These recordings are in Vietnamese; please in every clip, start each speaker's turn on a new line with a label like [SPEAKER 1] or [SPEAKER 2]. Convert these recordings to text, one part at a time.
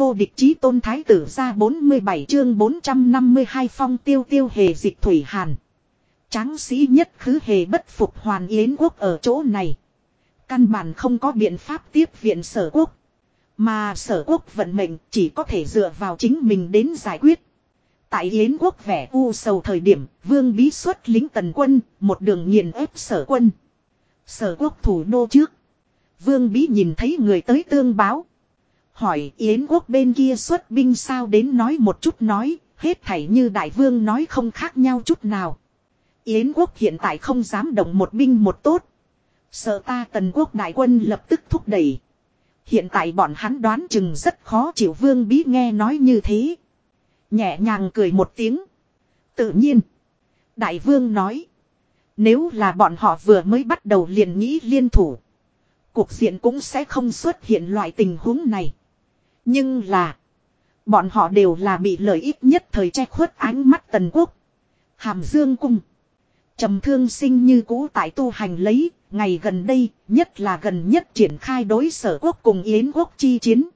[SPEAKER 1] vô địch chí tôn thái tử ra 47 chương 452 phong tiêu tiêu hề dịch thủy hàn. Tráng sĩ nhất khứ hề bất phục hoàn yến quốc ở chỗ này. Căn bản không có biện pháp tiếp viện sở quốc. Mà sở quốc vận mệnh chỉ có thể dựa vào chính mình đến giải quyết. Tại Yến quốc vẻ u sầu thời điểm, vương bí xuất lính tần quân, một đường nghiền ép sở quân. Sở quốc thủ đô trước. Vương bí nhìn thấy người tới tương báo. Hỏi Yến quốc bên kia xuất binh sao đến nói một chút nói, hết thảy như đại vương nói không khác nhau chút nào. Yến quốc hiện tại không dám động một binh một tốt. Sợ ta tần quốc đại quân lập tức thúc đẩy. Hiện tại bọn hắn đoán chừng rất khó chịu vương bí nghe nói như thế. Nhẹ nhàng cười một tiếng. Tự nhiên. Đại vương nói. Nếu là bọn họ vừa mới bắt đầu liền nghĩ liên thủ. Cuộc diện cũng sẽ không xuất hiện loại tình huống này. Nhưng là. Bọn họ đều là bị lợi ích nhất thời che khuất ánh mắt tần quốc. Hàm dương cung. trầm thương sinh như cũ tại tu hành lấy. Ngày gần đây, nhất là gần nhất triển khai đối sở quốc cùng yến quốc chi chiến.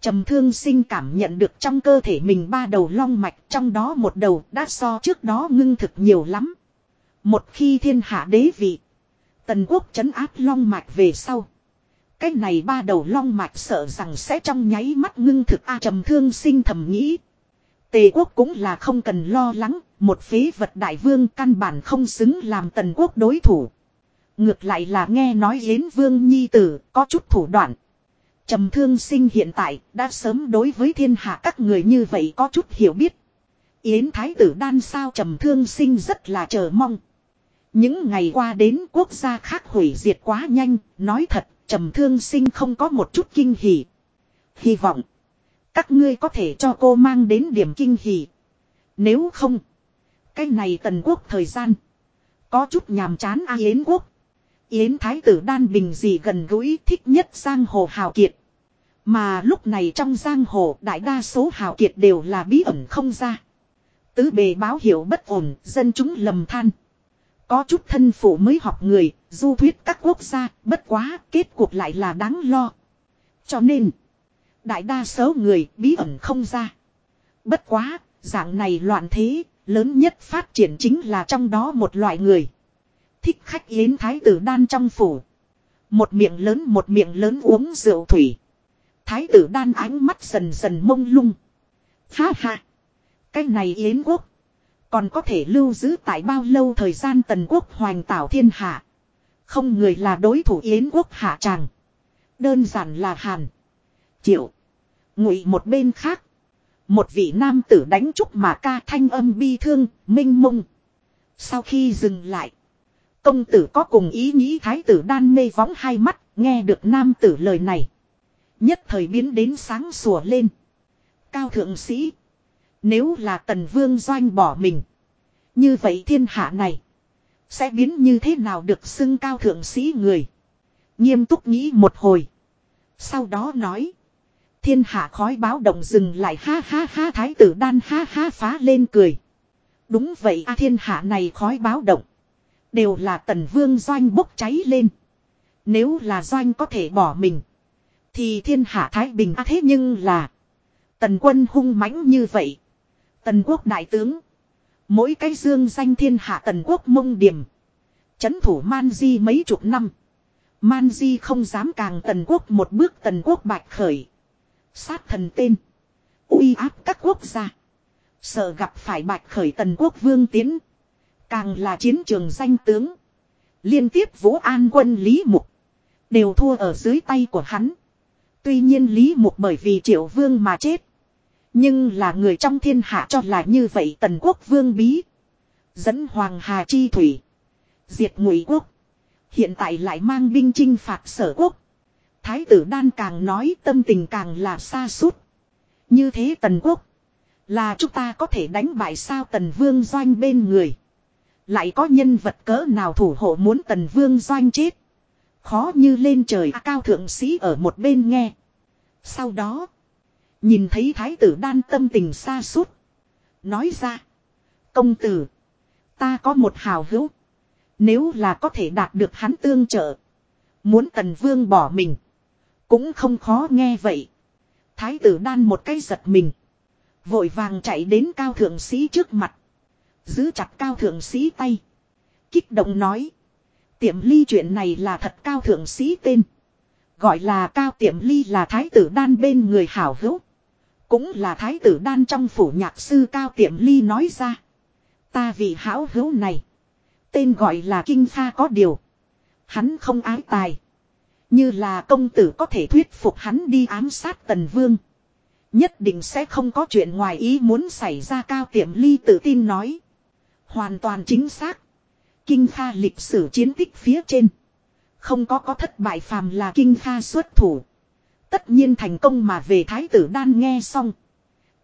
[SPEAKER 1] Trầm thương sinh cảm nhận được trong cơ thể mình ba đầu long mạch, trong đó một đầu đã so trước đó ngưng thực nhiều lắm. Một khi thiên hạ đế vị. Tần quốc chấn áp long mạch về sau. Cái này ba đầu long mạch sợ rằng sẽ trong nháy mắt ngưng thực A trầm thương sinh thầm nghĩ. Tề quốc cũng là không cần lo lắng, một phế vật đại vương căn bản không xứng làm tần quốc đối thủ. Ngược lại là nghe nói Yến Vương Nhi Tử có chút thủ đoạn. Trầm thương sinh hiện tại đã sớm đối với thiên hạ các người như vậy có chút hiểu biết. Yến Thái tử đan sao trầm thương sinh rất là chờ mong. Những ngày qua đến quốc gia khác hủy diệt quá nhanh, nói thật, trầm thương sinh không có một chút kinh hỉ. Hy vọng, các ngươi có thể cho cô mang đến điểm kinh hỉ. Nếu không, cái này tần quốc thời gian, có chút nhàm chán a Yến quốc. Yến Thái tử đan bình gì gần gũi thích nhất giang hồ hào kiệt. Mà lúc này trong giang hồ đại đa số hào kiệt đều là bí ẩn không ra. Tứ bề báo hiệu bất ổn, dân chúng lầm than. Có chút thân phụ mới học người, du thuyết các quốc gia, bất quá, kết cuộc lại là đáng lo. Cho nên, đại đa số người bí ẩn không ra. Bất quá, dạng này loạn thế, lớn nhất phát triển chính là trong đó một loại người. Thích khách yến thái tử đan trong phủ. Một miệng lớn một miệng lớn uống rượu thủy. Thái tử đan ánh mắt dần dần mông lung. Ha ha. Cái này yến quốc. Còn có thể lưu giữ tại bao lâu thời gian tần quốc hoành tảo thiên hạ. Không người là đối thủ yến quốc hạ tràng. Đơn giản là hàn. Triệu. Ngụy một bên khác. Một vị nam tử đánh trúc mà ca thanh âm bi thương, minh mông. Sau khi dừng lại. Công tử có cùng ý nghĩ thái tử đan mê vóng hai mắt, nghe được nam tử lời này. Nhất thời biến đến sáng sủa lên. Cao thượng sĩ. Nếu là tần vương doanh bỏ mình. Như vậy thiên hạ này. Sẽ biến như thế nào được xưng cao thượng sĩ người. Nghiêm túc nghĩ một hồi. Sau đó nói. Thiên hạ khói báo động dừng lại ha ha ha thái tử đan ha ha phá lên cười. Đúng vậy a thiên hạ này khói báo động. Đều là tần vương doanh bốc cháy lên. Nếu là doanh có thể bỏ mình. Thì thiên hạ thái bình à thế nhưng là. Tần quân hung mãnh như vậy. Tần quốc đại tướng. Mỗi cái dương danh thiên hạ tần quốc mông điểm. Chấn thủ man di mấy chục năm. Man di không dám càng tần quốc một bước tần quốc bạch khởi. Sát thần tên. uy áp các quốc gia. Sợ gặp phải bạch khởi tần quốc vương tiến. Càng là chiến trường danh tướng. Liên tiếp vũ an quân Lý Mục. Đều thua ở dưới tay của hắn. Tuy nhiên Lý Mục bởi vì triệu vương mà chết. Nhưng là người trong thiên hạ cho là như vậy tần quốc vương bí. Dẫn Hoàng Hà Chi Thủy. Diệt ngụy quốc. Hiện tại lại mang binh chinh phạt sở quốc. Thái tử đan càng nói tâm tình càng là xa suốt. Như thế tần quốc. Là chúng ta có thể đánh bại sao tần vương doanh bên người. Lại có nhân vật cỡ nào thủ hộ muốn tần vương doanh chết. Khó như lên trời cao thượng sĩ ở một bên nghe. Sau đó. Nhìn thấy thái tử đan tâm tình xa suốt. Nói ra. Công tử. Ta có một hào hữu. Nếu là có thể đạt được hắn tương trợ. Muốn tần vương bỏ mình. Cũng không khó nghe vậy. Thái tử đan một cái giật mình. Vội vàng chạy đến cao thượng sĩ trước mặt. Giữ chặt cao thượng sĩ tay. Kích động nói. Tiệm ly chuyện này là thật cao thượng sĩ tên. Gọi là cao tiệm ly là thái tử đan bên người hảo hữu. Cũng là thái tử đan trong phủ nhạc sư cao tiệm ly nói ra. Ta vì hảo hữu này. Tên gọi là kinh pha có điều. Hắn không ái tài. Như là công tử có thể thuyết phục hắn đi ám sát tần vương. Nhất định sẽ không có chuyện ngoài ý muốn xảy ra, cao tiệm ly tự tin nói. Hoàn toàn chính xác. Kinh pha lịch sử chiến tích phía trên. Không có có thất bại phàm là kinh pha xuất thủ. Tất nhiên thành công mà về thái tử đan nghe xong.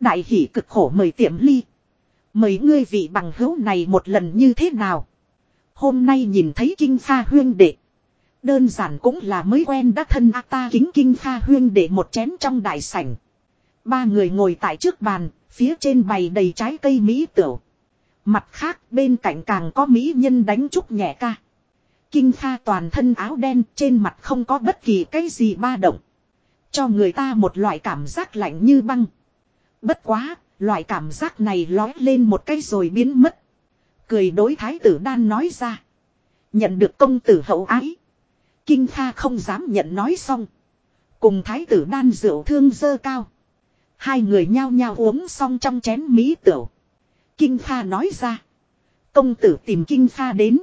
[SPEAKER 1] Đại hỷ cực khổ mời tiệm ly. Mời ngươi vị bằng hữu này một lần như thế nào. Hôm nay nhìn thấy kinh pha huyên đệ. Đơn giản cũng là mới quen đã thân a ta kính kinh pha huyên đệ một chén trong đại sảnh. Ba người ngồi tại trước bàn, phía trên bày đầy trái cây mỹ tửu. Mặt khác bên cạnh càng có mỹ nhân đánh trúc nhẹ ca. Kinh pha toàn thân áo đen trên mặt không có bất kỳ cái gì ba động. Cho người ta một loại cảm giác lạnh như băng. Bất quá, loại cảm giác này lói lên một cái rồi biến mất. Cười đối thái tử đan nói ra. Nhận được công tử hậu ái. Kinh Kha không dám nhận nói xong. Cùng thái tử đan rượu thương dơ cao. Hai người nhao nhao uống xong trong chén mỹ tửu. Kinh Kha nói ra. Công tử tìm kinh Kha đến.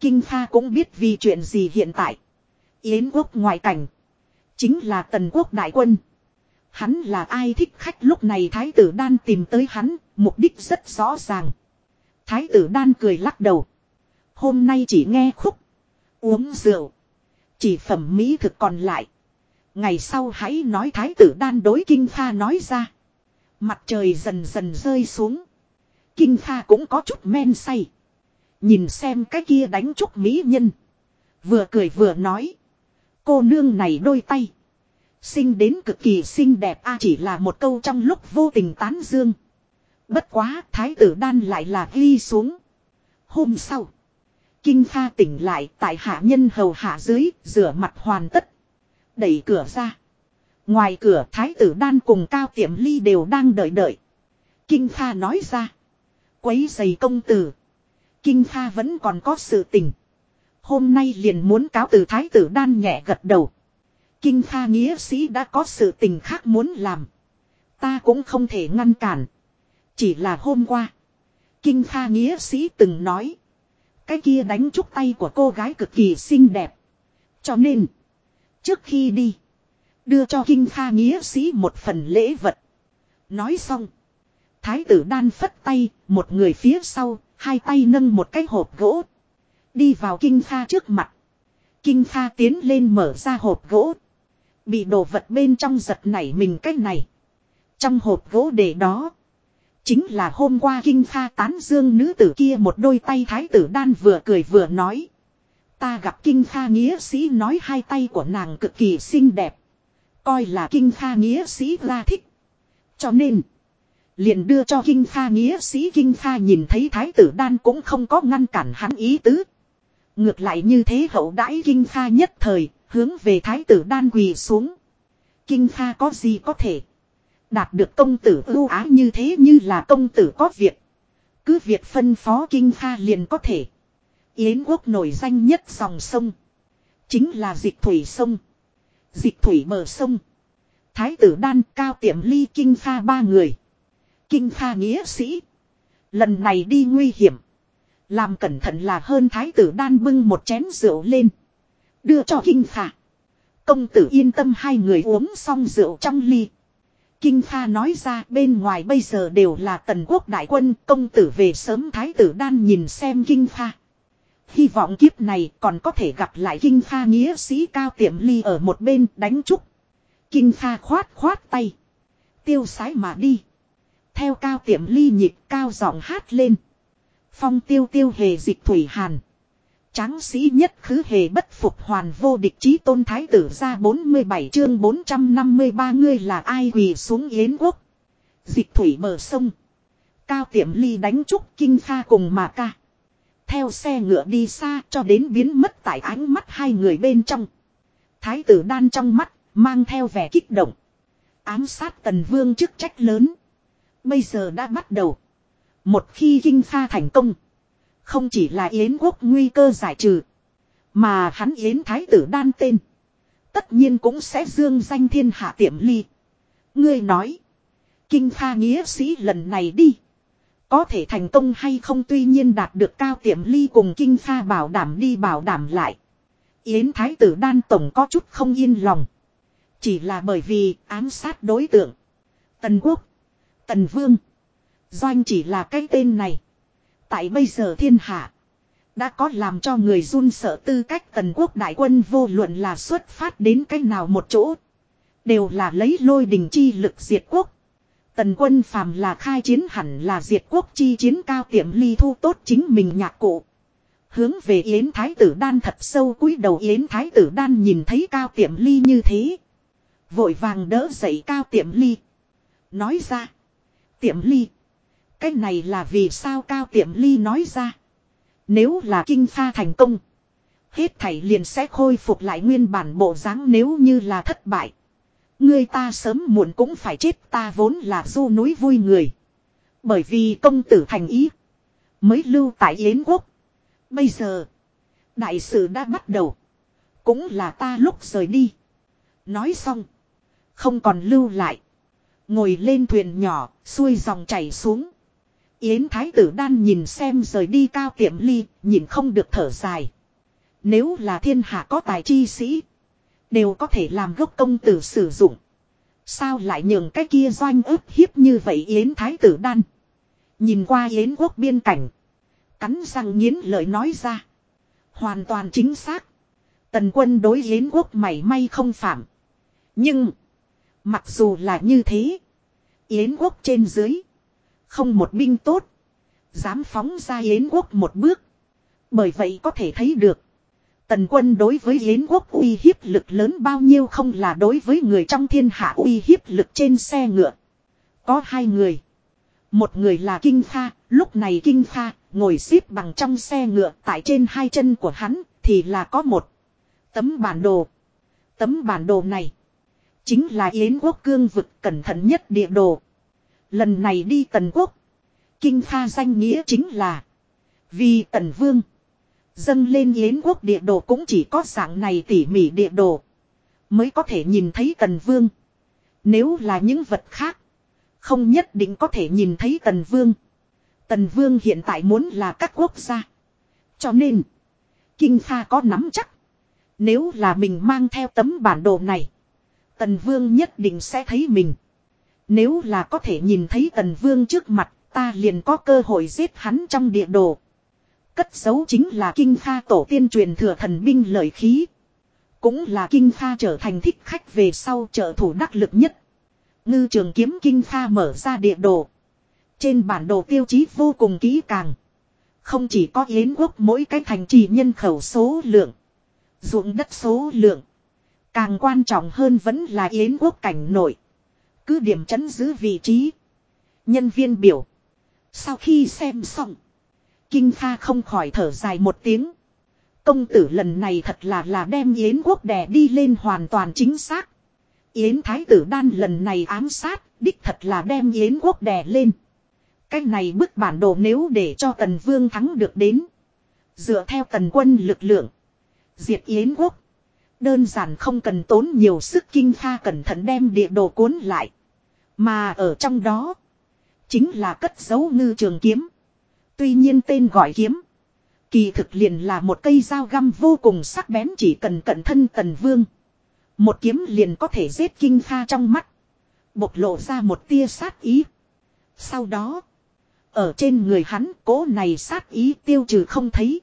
[SPEAKER 1] Kinh Kha cũng biết vì chuyện gì hiện tại. Yến quốc ngoại cảnh. Chính là tần quốc đại quân. Hắn là ai thích khách lúc này thái tử đan tìm tới hắn, mục đích rất rõ ràng. Thái tử đan cười lắc đầu. Hôm nay chỉ nghe khúc. Uống rượu. Chỉ phẩm mỹ thực còn lại. Ngày sau hãy nói thái tử đan đối kinh pha nói ra. Mặt trời dần dần rơi xuống. Kinh pha cũng có chút men say. Nhìn xem cái kia đánh trúc mỹ nhân. Vừa cười vừa nói. Cô nương này đôi tay. Sinh đến cực kỳ xinh đẹp, a, chỉ là một câu trong lúc vô tình tán dương. Bất quá, thái tử đan lại là ghi xuống. Hôm sau. Kinh pha tỉnh lại, tại hạ nhân hầu hạ dưới, rửa mặt hoàn tất. Đẩy cửa ra. Ngoài cửa, thái tử đan cùng cao tiệm ly đều đang đợi đợi. Kinh pha nói ra. Quấy giày công tử. Kinh pha vẫn còn có sự tình. Hôm nay liền muốn cáo từ thái tử đan nhẹ gật đầu. Kinh pha nghĩa sĩ đã có sự tình khác muốn làm. Ta cũng không thể ngăn cản. Chỉ là hôm qua. Kinh pha nghĩa sĩ từng nói. Cái kia đánh trúc tay của cô gái cực kỳ xinh đẹp. Cho nên. Trước khi đi. Đưa cho kinh pha nghĩa sĩ một phần lễ vật. Nói xong. Thái tử đan phất tay. Một người phía sau. Hai tay nâng một cái hộp gỗ. Đi vào kinh kha trước mặt. Kinh kha tiến lên mở ra hộp gỗ. Bị đồ vật bên trong giật nảy mình cách này. Trong hộp gỗ để đó. Chính là hôm qua kinh kha tán dương nữ tử kia một đôi tay thái tử đan vừa cười vừa nói. Ta gặp kinh kha nghĩa sĩ nói hai tay của nàng cực kỳ xinh đẹp. Coi là kinh kha nghĩa sĩ ra thích. Cho nên. Liền đưa cho kinh kha nghĩa sĩ kinh kha nhìn thấy thái tử đan cũng không có ngăn cản hắn ý tứ. Ngược lại như thế hậu đãi kinh kha nhất thời, hướng về thái tử đan quỳ xuống. Kinh kha có gì có thể. Đạt được công tử ưu ái như thế như là công tử có việc. Cứ việc phân phó kinh kha liền có thể. Yến quốc nổi danh nhất dòng sông. Chính là dịch thủy sông. Dịch thủy mở sông. Thái tử đan cao tiệm ly kinh kha ba người. Kinh kha nghĩa sĩ. Lần này đi nguy hiểm. Làm cẩn thận là hơn thái tử đan bưng một chén rượu lên. Đưa cho kinh pha. Công tử yên tâm hai người uống xong rượu trong ly. Kinh Pha nói ra bên ngoài bây giờ đều là tần quốc đại quân, công tử về sớm thái tử đan nhìn xem Kinh Pha. Hy vọng kiếp này còn có thể gặp lại Kinh Pha nghĩa sĩ cao tiệm ly ở một bên đánh trúc. Kinh Pha khoát khoát tay. Tiêu sái mà đi. Theo cao tiệm ly nhịp cao giọng hát lên. Phong tiêu tiêu hề dịch thủy hàn. Tráng sĩ nhất khứ hề bất phục hoàn vô địch chí tôn thái tử ra 47 chương 453 ngươi là ai quỳ xuống yến quốc. Dịch thủy bờ sông. Cao tiệm ly đánh trúc kinh pha cùng mà ca. Theo xe ngựa đi xa cho đến biến mất tại ánh mắt hai người bên trong. Thái tử đan trong mắt, mang theo vẻ kích động. Ám sát tần vương chức trách lớn. Bây giờ đã bắt đầu. Một khi kinh pha thành công. Không chỉ là Yến quốc nguy cơ giải trừ. Mà hắn Yến Thái tử đan tên. Tất nhiên cũng sẽ dương danh thiên hạ tiệm ly. Ngươi nói. Kinh pha nghĩa sĩ lần này đi. Có thể thành công hay không tuy nhiên đạt được cao tiệm ly cùng kinh pha bảo đảm đi bảo đảm lại. Yến Thái tử đan tổng có chút không yên lòng. Chỉ là bởi vì ám sát đối tượng. Tần Quốc. Tần Vương. Doanh chỉ là cái tên này. Tại bây giờ thiên hạ. Đã có làm cho người run sợ tư cách tần quốc đại quân vô luận là xuất phát đến cách nào một chỗ. Đều là lấy lôi đình chi lực diệt quốc. Tần quân phàm là khai chiến hẳn là diệt quốc chi chiến cao tiệm ly thu tốt chính mình nhạc cụ. Hướng về Yến Thái tử đan thật sâu cúi đầu Yến Thái tử đan nhìn thấy cao tiệm ly như thế. Vội vàng đỡ dậy cao tiệm ly. Nói ra. Tiệm ly. Cái này là vì sao cao tiệm ly nói ra. Nếu là kinh pha thành công. Hết thảy liền sẽ khôi phục lại nguyên bản bộ dáng nếu như là thất bại. Người ta sớm muộn cũng phải chết ta vốn là du núi vui người. Bởi vì công tử thành ý. Mới lưu tại Yến quốc. Bây giờ. Đại sự đã bắt đầu. Cũng là ta lúc rời đi. Nói xong. Không còn lưu lại. Ngồi lên thuyền nhỏ, xuôi dòng chảy xuống. Yến Thái tử đan nhìn xem rời đi cao tiệm ly, nhìn không được thở dài. Nếu là thiên hạ có tài chi sĩ, đều có thể làm gốc công tử sử dụng. Sao lại nhường cái kia doanh ức hiếp như vậy Yến Thái tử đan. Nhìn qua Yến quốc biên cảnh. Cắn răng nghiến lời nói ra. Hoàn toàn chính xác. Tần quân đối Yến quốc mảy may không phạm. Nhưng. Mặc dù là như thế. Yến quốc trên dưới. Không một binh tốt. Dám phóng ra Yến quốc một bước. Bởi vậy có thể thấy được. Tần quân đối với Yến quốc uy hiếp lực lớn bao nhiêu không là đối với người trong thiên hạ uy hiếp lực trên xe ngựa. Có hai người. Một người là Kinh Pha, lúc này Kinh Pha ngồi xếp bằng trong xe ngựa tại trên hai chân của hắn thì là có một tấm bản đồ. Tấm bản đồ này chính là Yến quốc cương vực cẩn thận nhất địa đồ. Lần này đi tần quốc. Kinh pha danh nghĩa chính là. Vì tần vương. Dâng lên yến quốc địa đồ cũng chỉ có dạng này tỉ mỉ địa đồ. Mới có thể nhìn thấy tần vương. Nếu là những vật khác. Không nhất định có thể nhìn thấy tần vương. Tần vương hiện tại muốn là các quốc gia. Cho nên. Kinh pha có nắm chắc. Nếu là mình mang theo tấm bản đồ này. Tần vương nhất định sẽ thấy mình. Nếu là có thể nhìn thấy tần vương trước mặt, ta liền có cơ hội giết hắn trong địa đồ. Cất giấu chính là kinh pha tổ tiên truyền thừa thần binh lợi khí. Cũng là kinh pha trở thành thích khách về sau trợ thủ đắc lực nhất. Ngư trường kiếm kinh pha mở ra địa đồ. Trên bản đồ tiêu chí vô cùng kỹ càng. Không chỉ có yến quốc mỗi cái thành trì nhân khẩu số lượng. ruộng đất số lượng. Càng quan trọng hơn vẫn là yến quốc cảnh nội. Cứ điểm chấn giữ vị trí. Nhân viên biểu. Sau khi xem xong. Kinh Kha không khỏi thở dài một tiếng. Công tử lần này thật là là đem Yến quốc đè đi lên hoàn toàn chính xác. Yến Thái tử đan lần này ám sát, đích thật là đem Yến quốc đè lên. Cái này bức bản đồ nếu để cho Tần Vương thắng được đến. Dựa theo tần quân lực lượng. Diệt Yến quốc. Đơn giản không cần tốn nhiều sức kinh pha cẩn thận đem địa đồ cuốn lại. Mà ở trong đó. Chính là cất dấu ngư trường kiếm. Tuy nhiên tên gọi kiếm. Kỳ thực liền là một cây dao găm vô cùng sắc bén chỉ cần cẩn thân tần vương. Một kiếm liền có thể giết kinh pha trong mắt. Bộc lộ ra một tia sát ý. Sau đó. Ở trên người hắn cố này sát ý tiêu trừ không thấy.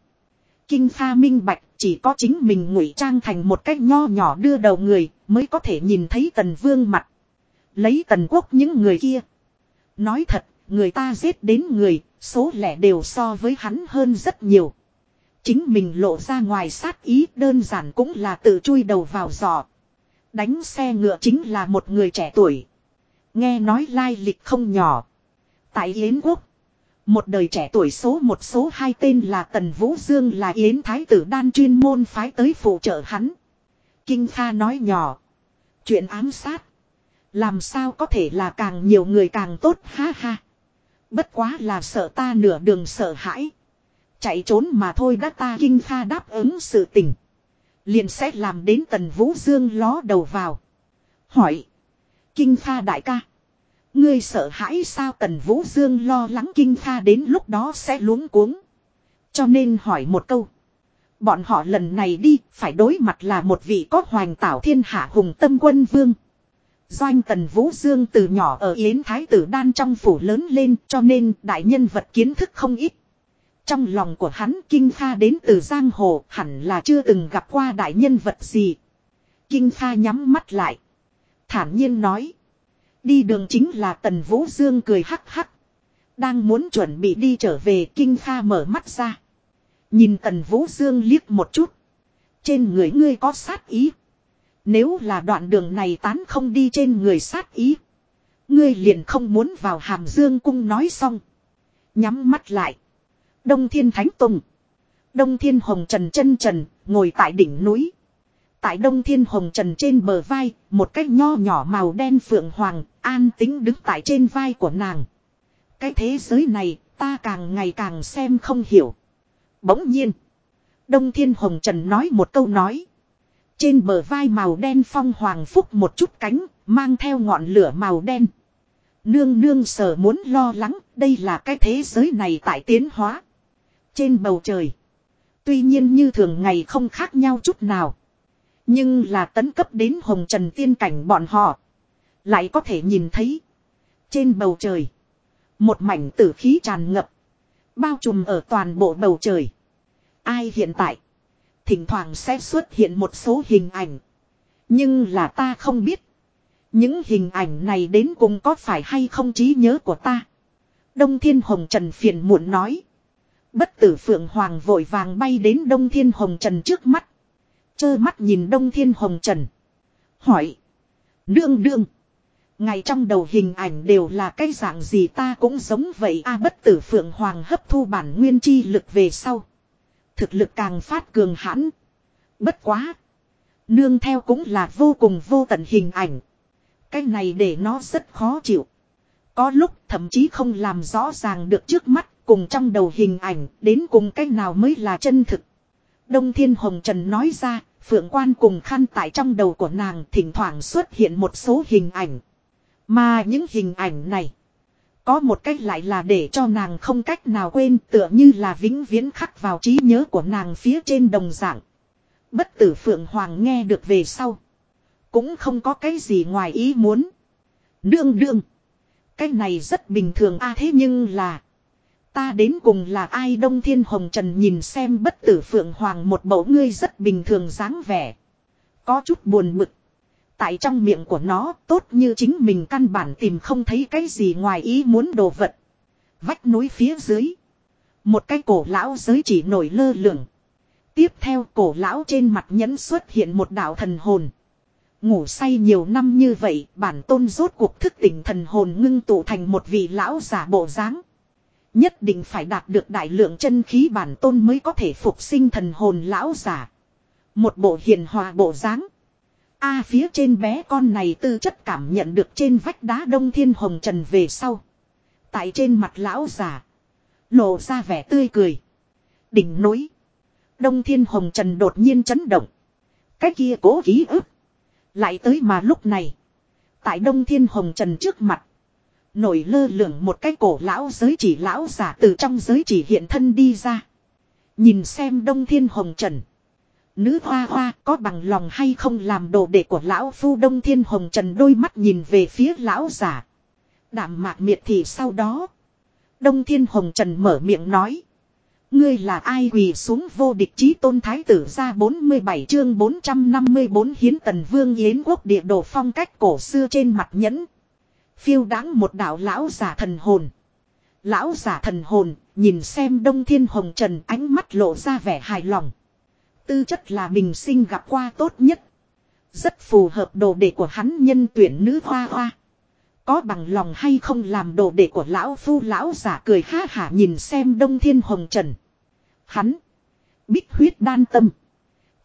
[SPEAKER 1] Kinh pha minh bạch chỉ có chính mình ngụy trang thành một cách nho nhỏ đưa đầu người mới có thể nhìn thấy tần vương mặt. Lấy tần quốc những người kia. Nói thật, người ta giết đến người, số lẻ đều so với hắn hơn rất nhiều. Chính mình lộ ra ngoài sát ý đơn giản cũng là tự chui đầu vào giò. Đánh xe ngựa chính là một người trẻ tuổi. Nghe nói lai lịch không nhỏ. Tại Yến Quốc. Một đời trẻ tuổi số một số hai tên là Tần Vũ Dương là Yến Thái tử đan chuyên môn phái tới phụ trợ hắn. Kinh Kha nói nhỏ. Chuyện ám sát. Làm sao có thể là càng nhiều người càng tốt, ha ha. Bất quá là sợ ta nửa đường sợ hãi. Chạy trốn mà thôi đã ta kinh pha đáp ứng sự tình. Liền sẽ làm đến tần vũ dương ló đầu vào. Hỏi. Kinh pha đại ca. Ngươi sợ hãi sao tần vũ dương lo lắng kinh pha đến lúc đó sẽ luống cuống. Cho nên hỏi một câu. Bọn họ lần này đi, phải đối mặt là một vị có hoàng tảo thiên hạ hùng tâm quân vương. Doanh tần Vũ Dương từ nhỏ ở Yến Thái tử đan trong phủ lớn lên cho nên đại nhân vật kiến thức không ít. Trong lòng của hắn Kinh Kha đến từ Giang Hồ hẳn là chưa từng gặp qua đại nhân vật gì. Kinh Kha nhắm mắt lại. Thản nhiên nói. Đi đường chính là tần Vũ Dương cười hắc hắc. Đang muốn chuẩn bị đi trở về Kinh Kha mở mắt ra. Nhìn tần Vũ Dương liếc một chút. Trên người ngươi có sát ý. Nếu là đoạn đường này tán không đi trên người sát ý. Ngươi liền không muốn vào hàm dương cung nói xong. Nhắm mắt lại. Đông Thiên Thánh Tùng. Đông Thiên Hồng Trần chân trần, ngồi tại đỉnh núi. Tại Đông Thiên Hồng Trần trên bờ vai, một cái nho nhỏ màu đen phượng hoàng, an tính đứng tại trên vai của nàng. Cái thế giới này, ta càng ngày càng xem không hiểu. Bỗng nhiên. Đông Thiên Hồng Trần nói một câu nói. Trên bờ vai màu đen phong hoàng phúc một chút cánh, mang theo ngọn lửa màu đen. Nương nương sở muốn lo lắng, đây là cái thế giới này tại tiến hóa. Trên bầu trời. Tuy nhiên như thường ngày không khác nhau chút nào. Nhưng là tấn cấp đến hồng trần tiên cảnh bọn họ. Lại có thể nhìn thấy. Trên bầu trời. Một mảnh tử khí tràn ngập. Bao trùm ở toàn bộ bầu trời. Ai hiện tại. Thỉnh thoảng sẽ xuất hiện một số hình ảnh. Nhưng là ta không biết. Những hình ảnh này đến cùng có phải hay không trí nhớ của ta. Đông Thiên Hồng Trần phiền muộn nói. Bất tử Phượng Hoàng vội vàng bay đến Đông Thiên Hồng Trần trước mắt. Chơ mắt nhìn Đông Thiên Hồng Trần. Hỏi. Đương đương. Ngày trong đầu hình ảnh đều là cái dạng gì ta cũng giống vậy a, bất tử Phượng Hoàng hấp thu bản nguyên chi lực về sau. Thực lực càng phát cường hãn. Bất quá. Nương theo cũng là vô cùng vô tận hình ảnh. Cái này để nó rất khó chịu. Có lúc thậm chí không làm rõ ràng được trước mắt cùng trong đầu hình ảnh đến cùng cách nào mới là chân thực. Đông Thiên Hồng Trần nói ra, phượng quan cùng khăn tại trong đầu của nàng thỉnh thoảng xuất hiện một số hình ảnh. Mà những hình ảnh này, có một cách lại là để cho nàng không cách nào quên tựa như là vĩnh viễn khắc vào trí nhớ của nàng phía trên đồng dạng. Bất tử Phượng Hoàng nghe được về sau. Cũng không có cái gì ngoài ý muốn. Đương đương. Cái này rất bình thường a à, thế nhưng là. Ta đến cùng là ai Đông Thiên Hồng Trần nhìn xem bất tử Phượng Hoàng một mẫu ngươi rất bình thường dáng vẻ. Có chút buồn bực. Tại trong miệng của nó, tốt như chính mình căn bản tìm không thấy cái gì ngoài ý muốn đồ vật. Vách núi phía dưới. Một cái cổ lão giới chỉ nổi lơ lửng. Tiếp theo cổ lão trên mặt nhẫn xuất hiện một đạo thần hồn. Ngủ say nhiều năm như vậy, bản tôn rốt cuộc thức tỉnh thần hồn ngưng tụ thành một vị lão giả bộ dáng. Nhất định phải đạt được đại lượng chân khí bản tôn mới có thể phục sinh thần hồn lão giả. Một bộ hiền hòa bộ dáng. A phía trên bé con này tư chất cảm nhận được trên vách đá đông thiên hồng trần về sau. Tại trên mặt lão già. Lộ ra vẻ tươi cười. Đỉnh núi. Đông thiên hồng trần đột nhiên chấn động. Cái kia cố ký ức. Lại tới mà lúc này. Tại đông thiên hồng trần trước mặt. Nổi lơ lửng một cái cổ lão giới chỉ lão giả từ trong giới chỉ hiện thân đi ra. Nhìn xem đông thiên hồng trần. Nữ hoa hoa có bằng lòng hay không làm đồ đệ của lão phu đông thiên hồng trần đôi mắt nhìn về phía lão giả. Đạm mạc miệt thì sau đó. Đông thiên hồng trần mở miệng nói. Ngươi là ai quỳ xuống vô địch chí tôn thái tử ra 47 chương 454 hiến tần vương yến quốc địa đồ phong cách cổ xưa trên mặt nhẫn. Phiêu đáng một đạo lão giả thần hồn. Lão giả thần hồn, nhìn xem đông thiên hồng trần ánh mắt lộ ra vẻ hài lòng. Tư chất là bình sinh gặp qua tốt nhất. Rất phù hợp đồ đệ của hắn nhân tuyển nữ hoa hoa. Có bằng lòng hay không làm đồ đệ của lão phu lão giả cười ha hả nhìn xem đông thiên hồng trần. Hắn. Bích huyết đan tâm.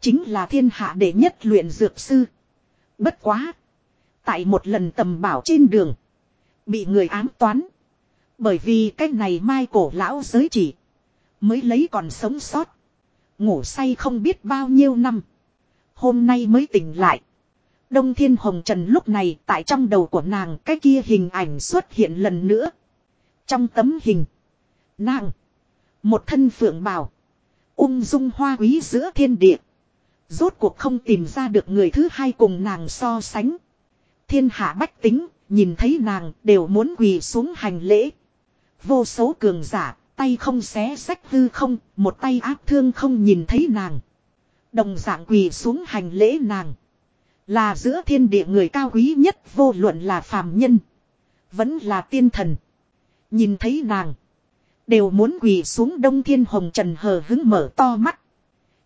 [SPEAKER 1] Chính là thiên hạ đệ nhất luyện dược sư. Bất quá. Tại một lần tầm bảo trên đường. Bị người ám toán. Bởi vì cái này mai cổ lão giới chỉ. Mới lấy còn sống sót. Ngủ say không biết bao nhiêu năm. Hôm nay mới tỉnh lại. Đông Thiên Hồng Trần lúc này tại trong đầu của nàng cái kia hình ảnh xuất hiện lần nữa. Trong tấm hình. Nàng. Một thân phượng bào. Ung dung hoa quý giữa thiên địa. Rốt cuộc không tìm ra được người thứ hai cùng nàng so sánh. Thiên hạ bách tính, nhìn thấy nàng đều muốn quỳ xuống hành lễ. Vô số cường giả, tay không xé sách hư không, một tay áp thương không nhìn thấy nàng. Đồng dạng quỳ xuống hành lễ nàng. Là giữa thiên địa người cao quý nhất vô luận là phàm nhân. Vẫn là tiên thần. Nhìn thấy nàng. Đều muốn quỳ xuống đông thiên hồng trần hờ hứng mở to mắt.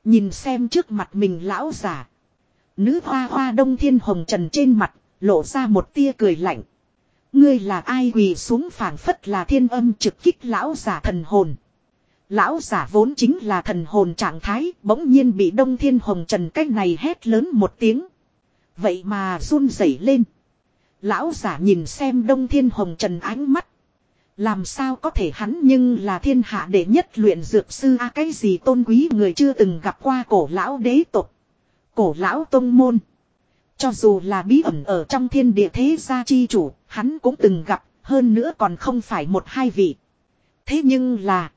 [SPEAKER 1] Nhìn xem trước mặt mình lão giả. Nữ hoa hoa đông thiên hồng trần trên mặt, lộ ra một tia cười lạnh. Ngươi là ai quỳ xuống phảng phất là thiên âm trực kích lão giả thần hồn. Lão giả vốn chính là thần hồn trạng thái, bỗng nhiên bị đông thiên hồng trần cách này hét lớn một tiếng. Vậy mà run rẩy lên. Lão giả nhìn xem đông thiên hồng trần ánh mắt. Làm sao có thể hắn nhưng là thiên hạ đệ nhất luyện dược sư a cái gì tôn quý người chưa từng gặp qua cổ lão đế tục. Cổ lão tông môn. Cho dù là bí ẩn ở trong thiên địa thế gia chi chủ, hắn cũng từng gặp, hơn nữa còn không phải một hai vị. Thế nhưng là,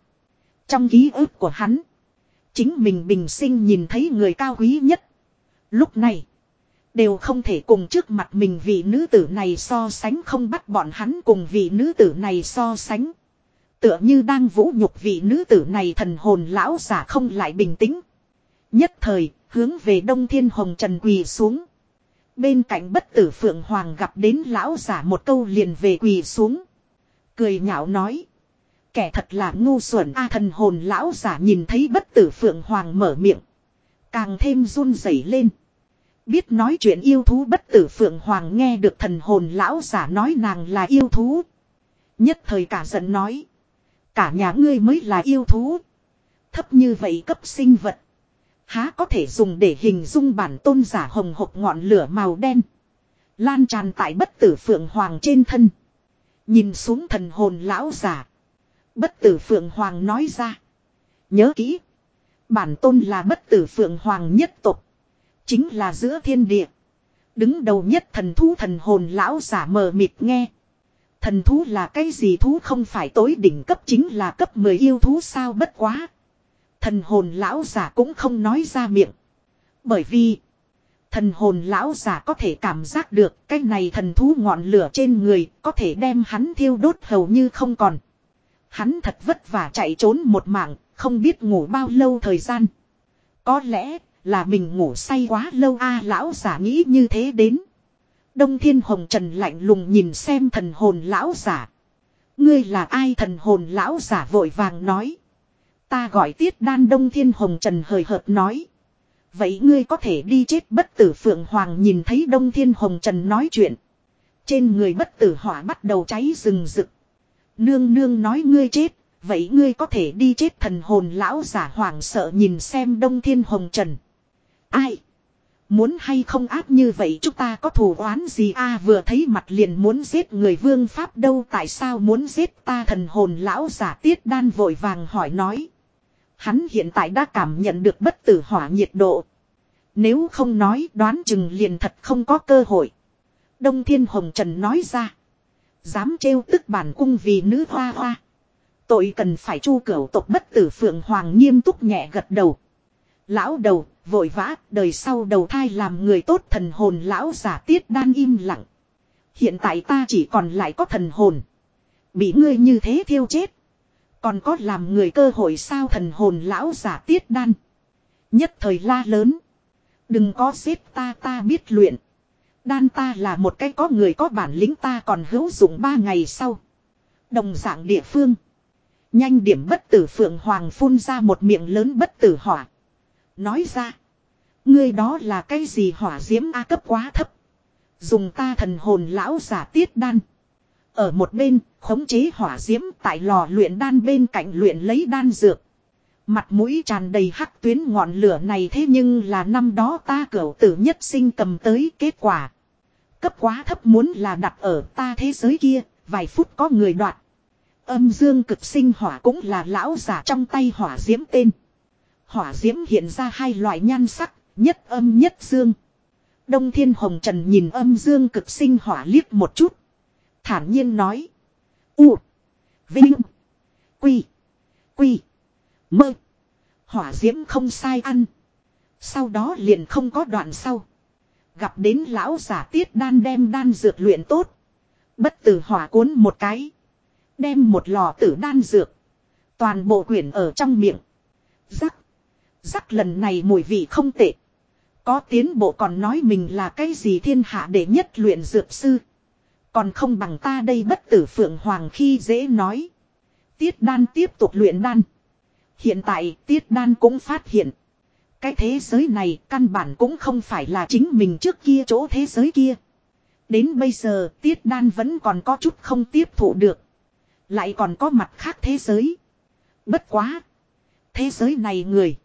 [SPEAKER 1] trong ký ức của hắn, chính mình bình sinh nhìn thấy người cao quý nhất. Lúc này, đều không thể cùng trước mặt mình vị nữ tử này so sánh không bắt bọn hắn cùng vị nữ tử này so sánh. Tựa như đang vũ nhục vị nữ tử này thần hồn lão giả không lại bình tĩnh. Nhất thời, hướng về đông thiên hồng trần quỳ xuống. Bên cạnh bất tử Phượng Hoàng gặp đến lão giả một câu liền về quỳ xuống. Cười nhạo nói. Kẻ thật là ngu xuẩn a thần hồn lão giả nhìn thấy bất tử Phượng Hoàng mở miệng. Càng thêm run rẩy lên. Biết nói chuyện yêu thú bất tử Phượng Hoàng nghe được thần hồn lão giả nói nàng là yêu thú. Nhất thời cả giận nói. Cả nhà ngươi mới là yêu thú. Thấp như vậy cấp sinh vật. Há có thể dùng để hình dung bản tôn giả hồng hộc ngọn lửa màu đen. Lan tràn tại bất tử Phượng Hoàng trên thân. Nhìn xuống thần hồn lão giả. Bất tử Phượng Hoàng nói ra. Nhớ kỹ. Bản tôn là bất tử Phượng Hoàng nhất tục. Chính là giữa thiên địa. Đứng đầu nhất thần thú thần hồn lão giả mờ mịt nghe. Thần thú là cái gì thú không phải tối đỉnh cấp chính là cấp 10 yêu thú sao bất quá. Thần hồn lão giả cũng không nói ra miệng. Bởi vì. Thần hồn lão giả có thể cảm giác được cái này thần thú ngọn lửa trên người có thể đem hắn thiêu đốt hầu như không còn. Hắn thật vất vả chạy trốn một mạng, không biết ngủ bao lâu thời gian. Có lẽ là mình ngủ say quá lâu a lão giả nghĩ như thế đến. Đông Thiên Hồng Trần lạnh lùng nhìn xem thần hồn lão giả. Ngươi là ai thần hồn lão giả vội vàng nói. Ta gọi tiết đan Đông Thiên Hồng Trần hời hợt nói. Vậy ngươi có thể đi chết bất tử Phượng Hoàng nhìn thấy Đông Thiên Hồng Trần nói chuyện. Trên người bất tử hỏa bắt đầu cháy rừng rực. Nương nương nói ngươi chết, vậy ngươi có thể đi chết thần hồn lão giả hoàng sợ nhìn xem Đông Thiên Hồng Trần. Ai? Muốn hay không áp như vậy chúng ta có thù oán gì a à, vừa thấy mặt liền muốn giết người vương pháp đâu tại sao muốn giết ta thần hồn lão giả tiết đan vội vàng hỏi nói. Hắn hiện tại đã cảm nhận được bất tử hỏa nhiệt độ. Nếu không nói đoán chừng liền thật không có cơ hội. Đông Thiên Hồng Trần nói ra. Dám trêu tức bản cung vì nữ hoa hoa. Tội cần phải chu cửu tộc bất tử Phượng Hoàng nghiêm túc nhẹ gật đầu. Lão đầu, vội vã, đời sau đầu thai làm người tốt thần hồn lão giả tiết đan im lặng. Hiện tại ta chỉ còn lại có thần hồn. Bị ngươi như thế thiêu chết. Còn có làm người cơ hội sao thần hồn lão giả tiết đan. Nhất thời la lớn. Đừng có xếp ta ta biết luyện. Đan ta là một cái có người có bản lĩnh ta còn hữu dụng ba ngày sau. Đồng dạng địa phương. Nhanh điểm bất tử phượng hoàng phun ra một miệng lớn bất tử hỏa. Nói ra. Ngươi đó là cái gì hỏa diễm A cấp quá thấp. Dùng ta thần hồn lão giả tiết đan. Ở một bên, khống chế hỏa diễm tại lò luyện đan bên cạnh luyện lấy đan dược. Mặt mũi tràn đầy hắc tuyến ngọn lửa này thế nhưng là năm đó ta cửu tử nhất sinh cầm tới kết quả. Cấp quá thấp muốn là đặt ở ta thế giới kia, vài phút có người đoạt. Âm dương cực sinh hỏa cũng là lão giả trong tay hỏa diễm tên. Hỏa diễm hiện ra hai loại nhan sắc, nhất âm nhất dương. Đông Thiên Hồng Trần nhìn âm dương cực sinh hỏa liếc một chút. Thản nhiên nói. U. Vinh. Quy. Quy. Mơ. Hỏa diễm không sai ăn. Sau đó liền không có đoạn sau. Gặp đến lão giả tiết đan đem đan dược luyện tốt. Bất tử hỏa cuốn một cái. Đem một lò tử đan dược. Toàn bộ quyển ở trong miệng. Rắc. Rắc lần này mùi vị không tệ. Có tiến bộ còn nói mình là cái gì thiên hạ để nhất luyện dược sư. Còn không bằng ta đây bất tử phượng hoàng khi dễ nói. Tiết đan tiếp tục luyện đan. Hiện tại tiết đan cũng phát hiện. Cái thế giới này căn bản cũng không phải là chính mình trước kia chỗ thế giới kia. Đến bây giờ tiết đan vẫn còn có chút không tiếp thụ được. Lại còn có mặt khác thế giới. Bất quá. Thế giới này người.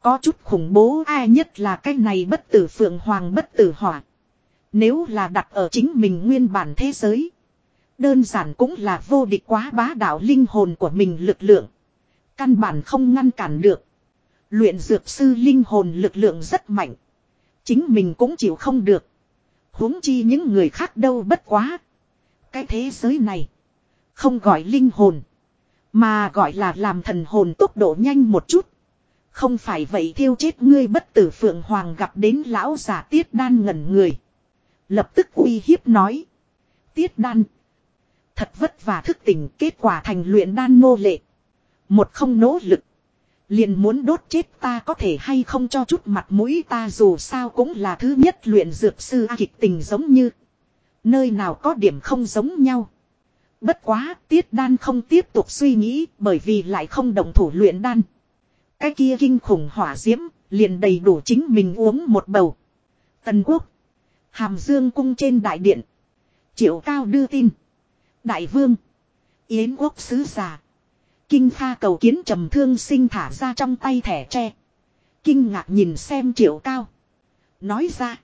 [SPEAKER 1] Có chút khủng bố ai nhất là cái này bất tử phượng hoàng bất tử hỏa. Nếu là đặt ở chính mình nguyên bản thế giới. Đơn giản cũng là vô địch quá bá đạo linh hồn của mình lực lượng. Căn bản không ngăn cản được. Luyện dược sư linh hồn lực lượng rất mạnh. Chính mình cũng chịu không được. huống chi những người khác đâu bất quá. Cái thế giới này. Không gọi linh hồn. Mà gọi là làm thần hồn tốc độ nhanh một chút. Không phải vậy thiêu chết ngươi bất tử phượng hoàng gặp đến lão giả tiết đan ngẩn người. Lập tức uy hiếp nói. Tiết đan. Thật vất vả thức tỉnh, kết quả thành luyện đan nô lệ. Một không nỗ lực. Liền muốn đốt chết ta có thể hay không cho chút mặt mũi ta dù sao cũng là thứ nhất luyện dược sư kịch tình giống như. Nơi nào có điểm không giống nhau. Bất quá, tiết đan không tiếp tục suy nghĩ, bởi vì lại không đồng thủ luyện đan. Cái kia kinh khủng hỏa diễm, liền đầy đủ chính mình uống một bầu. Tần quốc. Hàm dương cung trên đại điện. Triệu cao đưa tin. Đại vương. Yến quốc sứ giả. Kinh pha cầu kiến trầm thương sinh thả ra trong tay thẻ tre. Kinh ngạc nhìn xem triệu cao. Nói ra.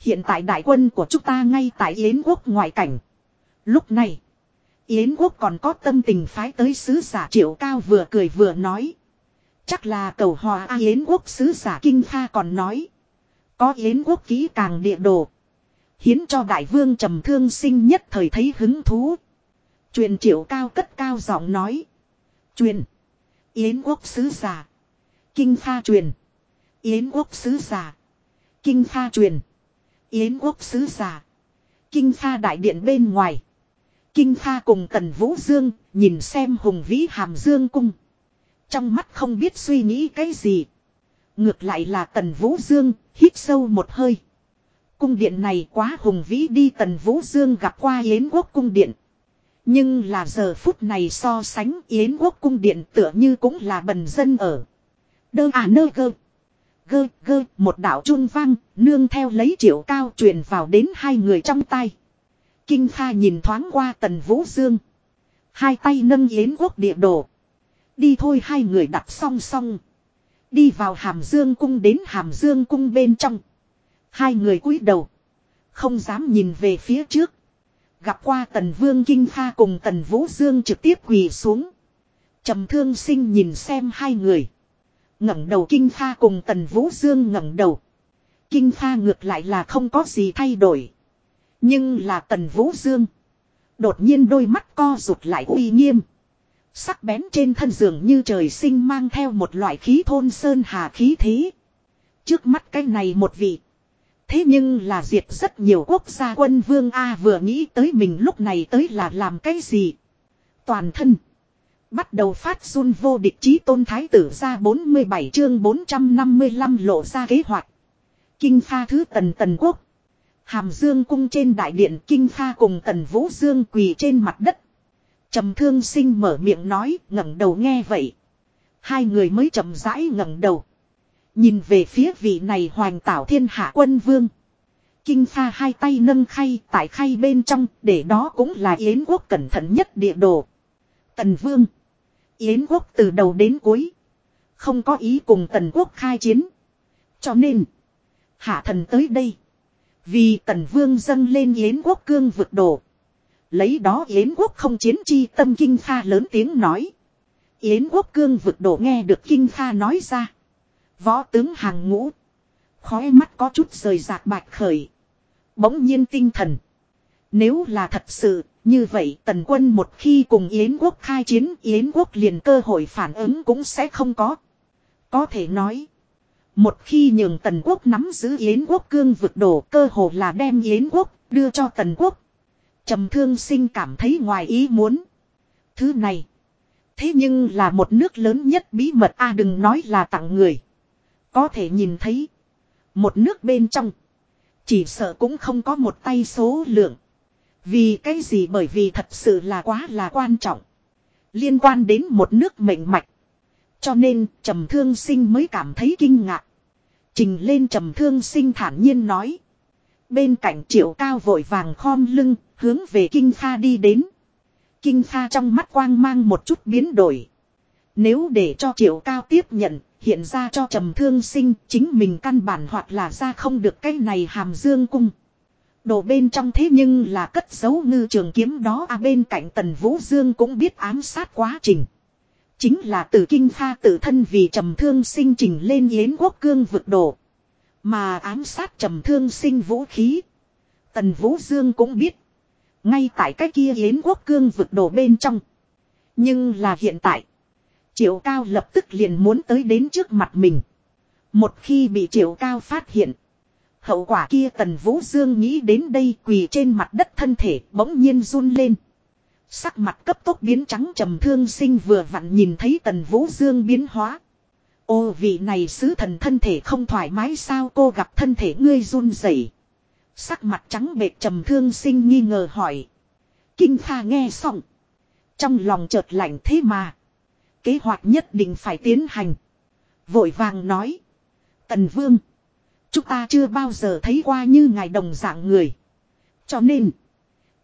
[SPEAKER 1] Hiện tại đại quân của chúng ta ngay tại Yến quốc ngoại cảnh. Lúc này. Yến quốc còn có tâm tình phái tới sứ giả triệu cao vừa cười vừa nói. Chắc là cầu hòa A Yến quốc sứ giả Kinh Pha còn nói. Có Yến quốc ký càng địa đồ. Hiến cho đại vương trầm thương sinh nhất thời thấy hứng thú. Truyền triệu cao cất cao giọng nói. Truyền. Yến quốc sứ giả. Kinh Pha truyền. Yến quốc sứ giả. Kinh Pha truyền. Yến quốc sứ giả. Kinh Pha đại điện bên ngoài. Kinh Pha cùng Tần Vũ Dương nhìn xem hùng vĩ hàm dương cung. Trong mắt không biết suy nghĩ cái gì. Ngược lại là Tần Vũ Dương, hít sâu một hơi. Cung điện này quá hùng vĩ đi Tần Vũ Dương gặp qua Yến Quốc cung điện. Nhưng là giờ phút này so sánh Yến Quốc cung điện tựa như cũng là bần dân ở. Đơ à nơ gơ. Gơ gơ, một đạo trung vang, nương theo lấy triệu cao truyền vào đến hai người trong tay. Kinh Kha nhìn thoáng qua Tần Vũ Dương. Hai tay nâng Yến Quốc địa đồ. Đi thôi hai người đặt song song. Đi vào Hàm Dương cung đến Hàm Dương cung bên trong. Hai người cúi đầu. Không dám nhìn về phía trước. Gặp qua Tần Vương Kinh Kha cùng Tần Vũ Dương trực tiếp quỳ xuống. trầm thương sinh nhìn xem hai người. ngẩng đầu Kinh Kha cùng Tần Vũ Dương ngẩng đầu. Kinh Kha ngược lại là không có gì thay đổi. Nhưng là Tần Vũ Dương. Đột nhiên đôi mắt co rụt lại uy nghiêm. Sắc bén trên thân giường như trời sinh mang theo một loại khí thôn sơn hà khí thế. Trước mắt cái này một vị. Thế nhưng là diệt rất nhiều quốc gia quân vương A vừa nghĩ tới mình lúc này tới là làm cái gì. Toàn thân. Bắt đầu phát run vô địch chí tôn thái tử ra 47 chương 455 lộ ra kế hoạch. Kinh pha thứ tần tần quốc. Hàm dương cung trên đại điện kinh pha cùng tần vũ dương quỳ trên mặt đất trầm thương sinh mở miệng nói, ngẩng đầu nghe vậy. Hai người mới chậm rãi ngẩng đầu. Nhìn về phía vị này hoàng tảo thiên hạ quân vương. Kinh pha hai tay nâng khay tại khay bên trong, để đó cũng là Yến quốc cẩn thận nhất địa đồ. Tần vương. Yến quốc từ đầu đến cuối. Không có ý cùng tần quốc khai chiến. Cho nên. Hạ thần tới đây. Vì tần vương dâng lên yến quốc cương vực đổ. Lấy đó yến quốc không chiến chi tâm kinh kha lớn tiếng nói. Yến quốc cương vực đổ nghe được kinh kha nói ra. Võ tướng hàng ngũ. Khói mắt có chút rời rạc bạch khởi. Bỗng nhiên tinh thần. Nếu là thật sự, như vậy tần quân một khi cùng Yến quốc khai chiến Yến quốc liền cơ hội phản ứng cũng sẽ không có. Có thể nói. Một khi nhường tần quốc nắm giữ Yến quốc cương vực đổ cơ hồ là đem Yến quốc đưa cho tần quốc trầm thương sinh cảm thấy ngoài ý muốn. Thứ này. Thế nhưng là một nước lớn nhất bí mật a à, đừng nói là tặng người. Có thể nhìn thấy. Một nước bên trong. Chỉ sợ cũng không có một tay số lượng. Vì cái gì bởi vì thật sự là quá là quan trọng. Liên quan đến một nước mệnh mạch. Cho nên trầm thương sinh mới cảm thấy kinh ngạc. Trình lên trầm thương sinh thản nhiên nói. Bên cạnh triệu cao vội vàng khom lưng, hướng về kinh kha đi đến. Kinh kha trong mắt quang mang một chút biến đổi. Nếu để cho triệu cao tiếp nhận, hiện ra cho trầm thương sinh chính mình căn bản hoặc là ra không được cái này hàm dương cung. Đồ bên trong thế nhưng là cất dấu ngư trường kiếm đó à bên cạnh tần vũ dương cũng biết ám sát quá trình. Chính là từ kinh pha tự thân vì trầm thương sinh trình lên yến quốc cương vực đồ. Mà ám sát trầm thương sinh vũ khí. Tần vũ dương cũng biết. Ngay tại cái kia yến quốc cương vực đổ bên trong. Nhưng là hiện tại. Triệu cao lập tức liền muốn tới đến trước mặt mình. Một khi bị triệu cao phát hiện. Hậu quả kia tần vũ dương nghĩ đến đây quỳ trên mặt đất thân thể bỗng nhiên run lên. Sắc mặt cấp tốc biến trắng trầm thương sinh vừa vặn nhìn thấy tần vũ dương biến hóa. Ô, vị này sứ thần thân thể không thoải mái sao cô gặp thân thể ngươi run rẩy. Sắc mặt trắng bệt trầm thương sinh nghi ngờ hỏi. Kinh pha nghe xong. Trong lòng chợt lạnh thế mà. Kế hoạch nhất định phải tiến hành. Vội vàng nói. Tần vương. Chúng ta chưa bao giờ thấy qua như ngài đồng dạng người. Cho nên.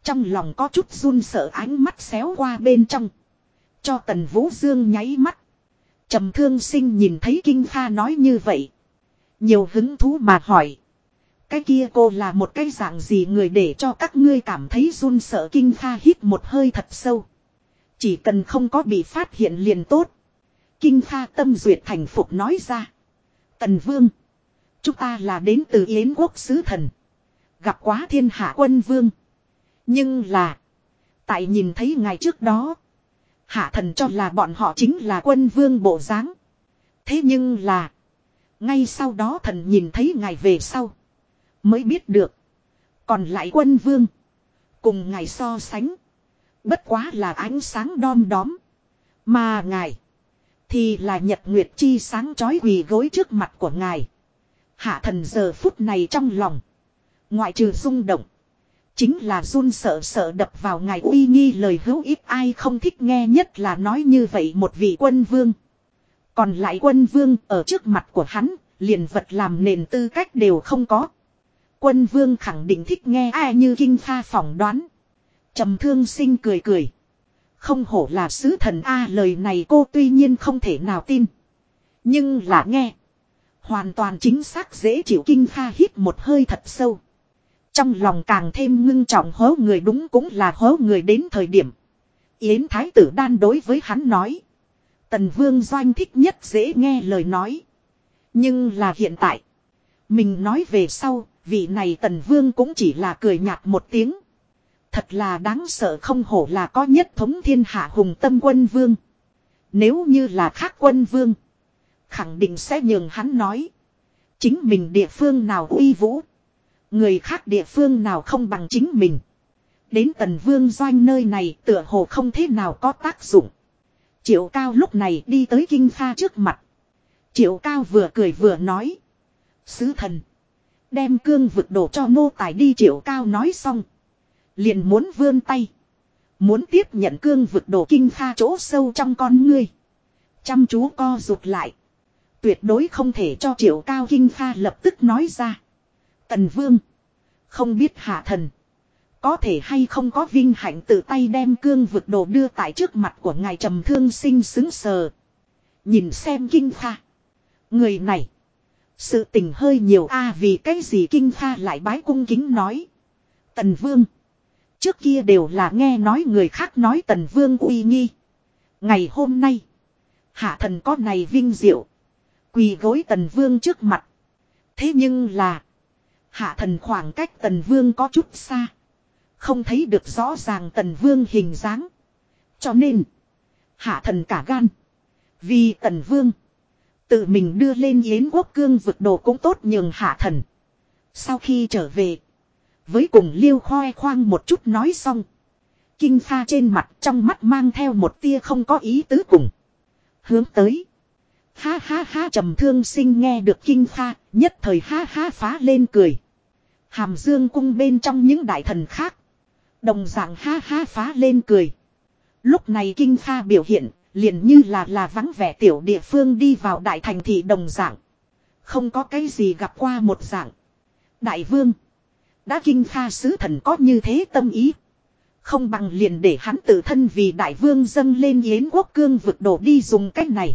[SPEAKER 1] Trong lòng có chút run sợ ánh mắt xéo qua bên trong. Cho tần vũ dương nháy mắt trầm thương sinh nhìn thấy kinh pha nói như vậy. Nhiều hứng thú mà hỏi. Cái kia cô là một cái dạng gì người để cho các ngươi cảm thấy run sợ kinh pha hít một hơi thật sâu. Chỉ cần không có bị phát hiện liền tốt. Kinh pha tâm duyệt thành phục nói ra. Tần vương. Chúng ta là đến từ Yến quốc sứ thần. Gặp quá thiên hạ quân vương. Nhưng là. Tại nhìn thấy ngài trước đó. Hạ thần cho là bọn họ chính là quân vương bộ dáng. Thế nhưng là. Ngay sau đó thần nhìn thấy ngài về sau. Mới biết được. Còn lại quân vương. Cùng ngài so sánh. Bất quá là ánh sáng đom đóm. Mà ngài. Thì là nhật nguyệt chi sáng chói quỳ gối trước mặt của ngài. Hạ thần giờ phút này trong lòng. Ngoại trừ rung động. Chính là run sợ sợ đập vào ngài uy nghi lời hữu ít ai không thích nghe nhất là nói như vậy một vị quân vương. Còn lại quân vương ở trước mặt của hắn, liền vật làm nền tư cách đều không có. Quân vương khẳng định thích nghe ai như kinh pha phỏng đoán. trầm thương sinh cười cười. Không hổ là sứ thần A lời này cô tuy nhiên không thể nào tin. Nhưng là nghe. Hoàn toàn chính xác dễ chịu kinh pha hít một hơi thật sâu. Trong lòng càng thêm ngưng trọng hố người đúng cũng là hố người đến thời điểm. Yến Thái tử đan đối với hắn nói. Tần Vương Doanh thích nhất dễ nghe lời nói. Nhưng là hiện tại. Mình nói về sau, vị này Tần Vương cũng chỉ là cười nhạt một tiếng. Thật là đáng sợ không hổ là có nhất thống thiên hạ hùng tâm quân vương. Nếu như là khác quân vương. Khẳng định sẽ nhường hắn nói. Chính mình địa phương nào uy vũ. Người khác địa phương nào không bằng chính mình. Đến tần vương doanh nơi này tựa hồ không thế nào có tác dụng. Triệu cao lúc này đi tới kinh pha trước mặt. Triệu cao vừa cười vừa nói. Sứ thần. Đem cương vực đổ cho nô tài đi, triệu cao nói xong. Liền muốn vươn tay. Muốn tiếp nhận cương vực đổ kinh pha chỗ sâu trong con ngươi. Chăm chú co rụt lại. Tuyệt đối không thể cho triệu cao kinh pha lập tức nói ra. Tần vương. Không biết hạ thần. Có thể hay không có vinh hạnh tự tay đem cương vực đồ đưa tại trước mặt của ngài trầm thương sinh xứng sờ. Nhìn xem kinh pha. Người này. Sự tình hơi nhiều a à, vì cái gì kinh pha lại bái cung kính nói. Tần vương. Trước kia đều là nghe nói người khác nói tần vương uy nghi. Ngày hôm nay. Hạ thần có này vinh diệu. Quỳ gối tần vương trước mặt. Thế nhưng là. Hạ thần khoảng cách tần vương có chút xa. Không thấy được rõ ràng tần vương hình dáng. Cho nên. Hạ thần cả gan. Vì tần vương. Tự mình đưa lên yến quốc cương vực đồ cũng tốt nhường hạ thần. Sau khi trở về. Với cùng liêu khoe khoang một chút nói xong. Kinh pha trên mặt trong mắt mang theo một tia không có ý tứ cùng. Hướng tới. Ha ha ha trầm thương sinh nghe được kinh pha, nhất thời ha ha phá lên cười. Hàm dương cung bên trong những đại thần khác. Đồng dạng ha ha phá lên cười. Lúc này kinh pha biểu hiện, liền như là là vắng vẻ tiểu địa phương đi vào đại thành thị đồng dạng. Không có cái gì gặp qua một dạng. Đại vương. Đã kinh pha sứ thần có như thế tâm ý. Không bằng liền để hắn tự thân vì đại vương dâng lên yến quốc cương vực đổ đi dùng cách này.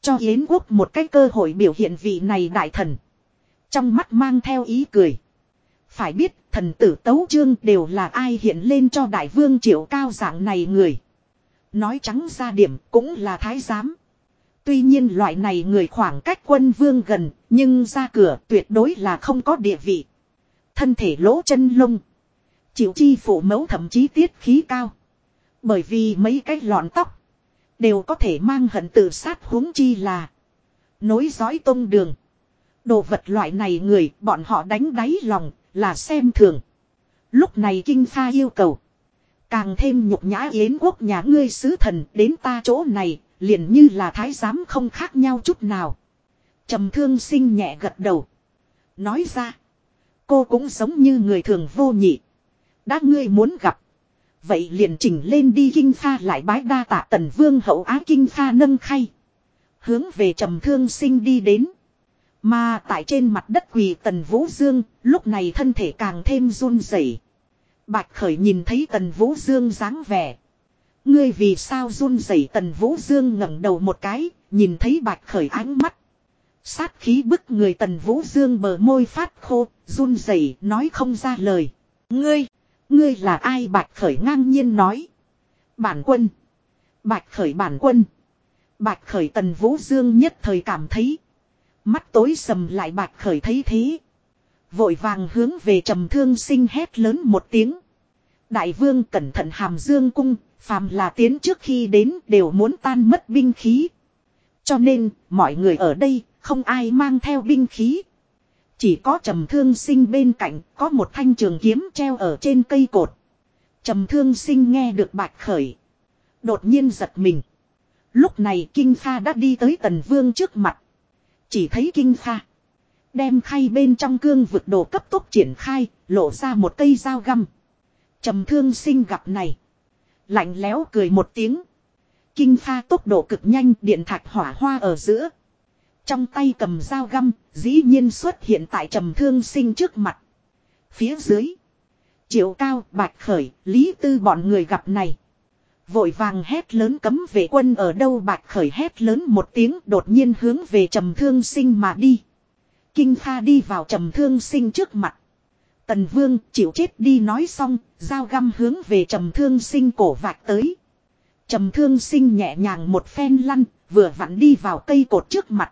[SPEAKER 1] Cho yến quốc một cái cơ hội biểu hiện vị này đại thần. Trong mắt mang theo ý cười. Phải biết thần tử tấu trương đều là ai hiện lên cho đại vương triệu cao dạng này người. Nói trắng ra điểm cũng là thái giám. Tuy nhiên loại này người khoảng cách quân vương gần, nhưng ra cửa tuyệt đối là không có địa vị. Thân thể lỗ chân lông. Chịu chi phủ mẫu thậm chí tiết khí cao. Bởi vì mấy cái lọn tóc. Đều có thể mang hận tự sát huống chi là. Nối dõi tông đường. Đồ vật loại này người bọn họ đánh đáy lòng là xem thường. Lúc này kinh Kha yêu cầu. Càng thêm nhục nhã yến quốc nhà ngươi sứ thần đến ta chỗ này, liền như là thái giám không khác nhau chút nào. trầm thương sinh nhẹ gật đầu. Nói ra, cô cũng giống như người thường vô nhị. Đã ngươi muốn gặp. Vậy liền chỉnh lên đi kinh pha lại bái đa tạ tần vương hậu á kinh pha nâng khay. Hướng về trầm thương sinh đi đến. Mà tại trên mặt đất quỳ tần vũ dương, lúc này thân thể càng thêm run rẩy. Bạch Khởi nhìn thấy Tần Vũ Dương dáng vẻ. Ngươi vì sao run rẩy Tần Vũ Dương ngẩng đầu một cái, nhìn thấy Bạch Khởi ánh mắt. Sát khí bức người Tần Vũ Dương bờ môi phát khô, run rẩy nói không ra lời. Ngươi, ngươi là ai Bạch Khởi ngang nhiên nói. Bản quân. Bạch Khởi bản quân. Bạch Khởi Tần Vũ Dương nhất thời cảm thấy. Mắt tối sầm lại Bạch Khởi thấy thế. Vội vàng hướng về trầm thương sinh hét lớn một tiếng. Đại vương cẩn thận hàm dương cung, phàm là tiến trước khi đến đều muốn tan mất binh khí. Cho nên, mọi người ở đây, không ai mang theo binh khí. Chỉ có trầm thương sinh bên cạnh, có một thanh trường kiếm treo ở trên cây cột. Trầm thương sinh nghe được bạch khởi. Đột nhiên giật mình. Lúc này Kinh Pha đã đi tới tần vương trước mặt. Chỉ thấy Kinh Pha. Đem khay bên trong cương vực đồ cấp tốc triển khai, lộ ra một cây dao găm. trầm thương sinh gặp này. Lạnh lẽo cười một tiếng. Kinh pha tốc độ cực nhanh điện thạch hỏa hoa ở giữa. Trong tay cầm dao găm, dĩ nhiên xuất hiện tại trầm thương sinh trước mặt. Phía dưới. Triệu cao, bạch khởi, lý tư bọn người gặp này. Vội vàng hét lớn cấm vệ quân ở đâu bạch khởi hét lớn một tiếng đột nhiên hướng về trầm thương sinh mà đi. Kinh Kha đi vào trầm thương sinh trước mặt. Tần Vương chịu chết đi nói xong, dao găm hướng về trầm thương sinh cổ vạch tới. Trầm thương sinh nhẹ nhàng một phen lăn, vừa vặn đi vào cây cột trước mặt.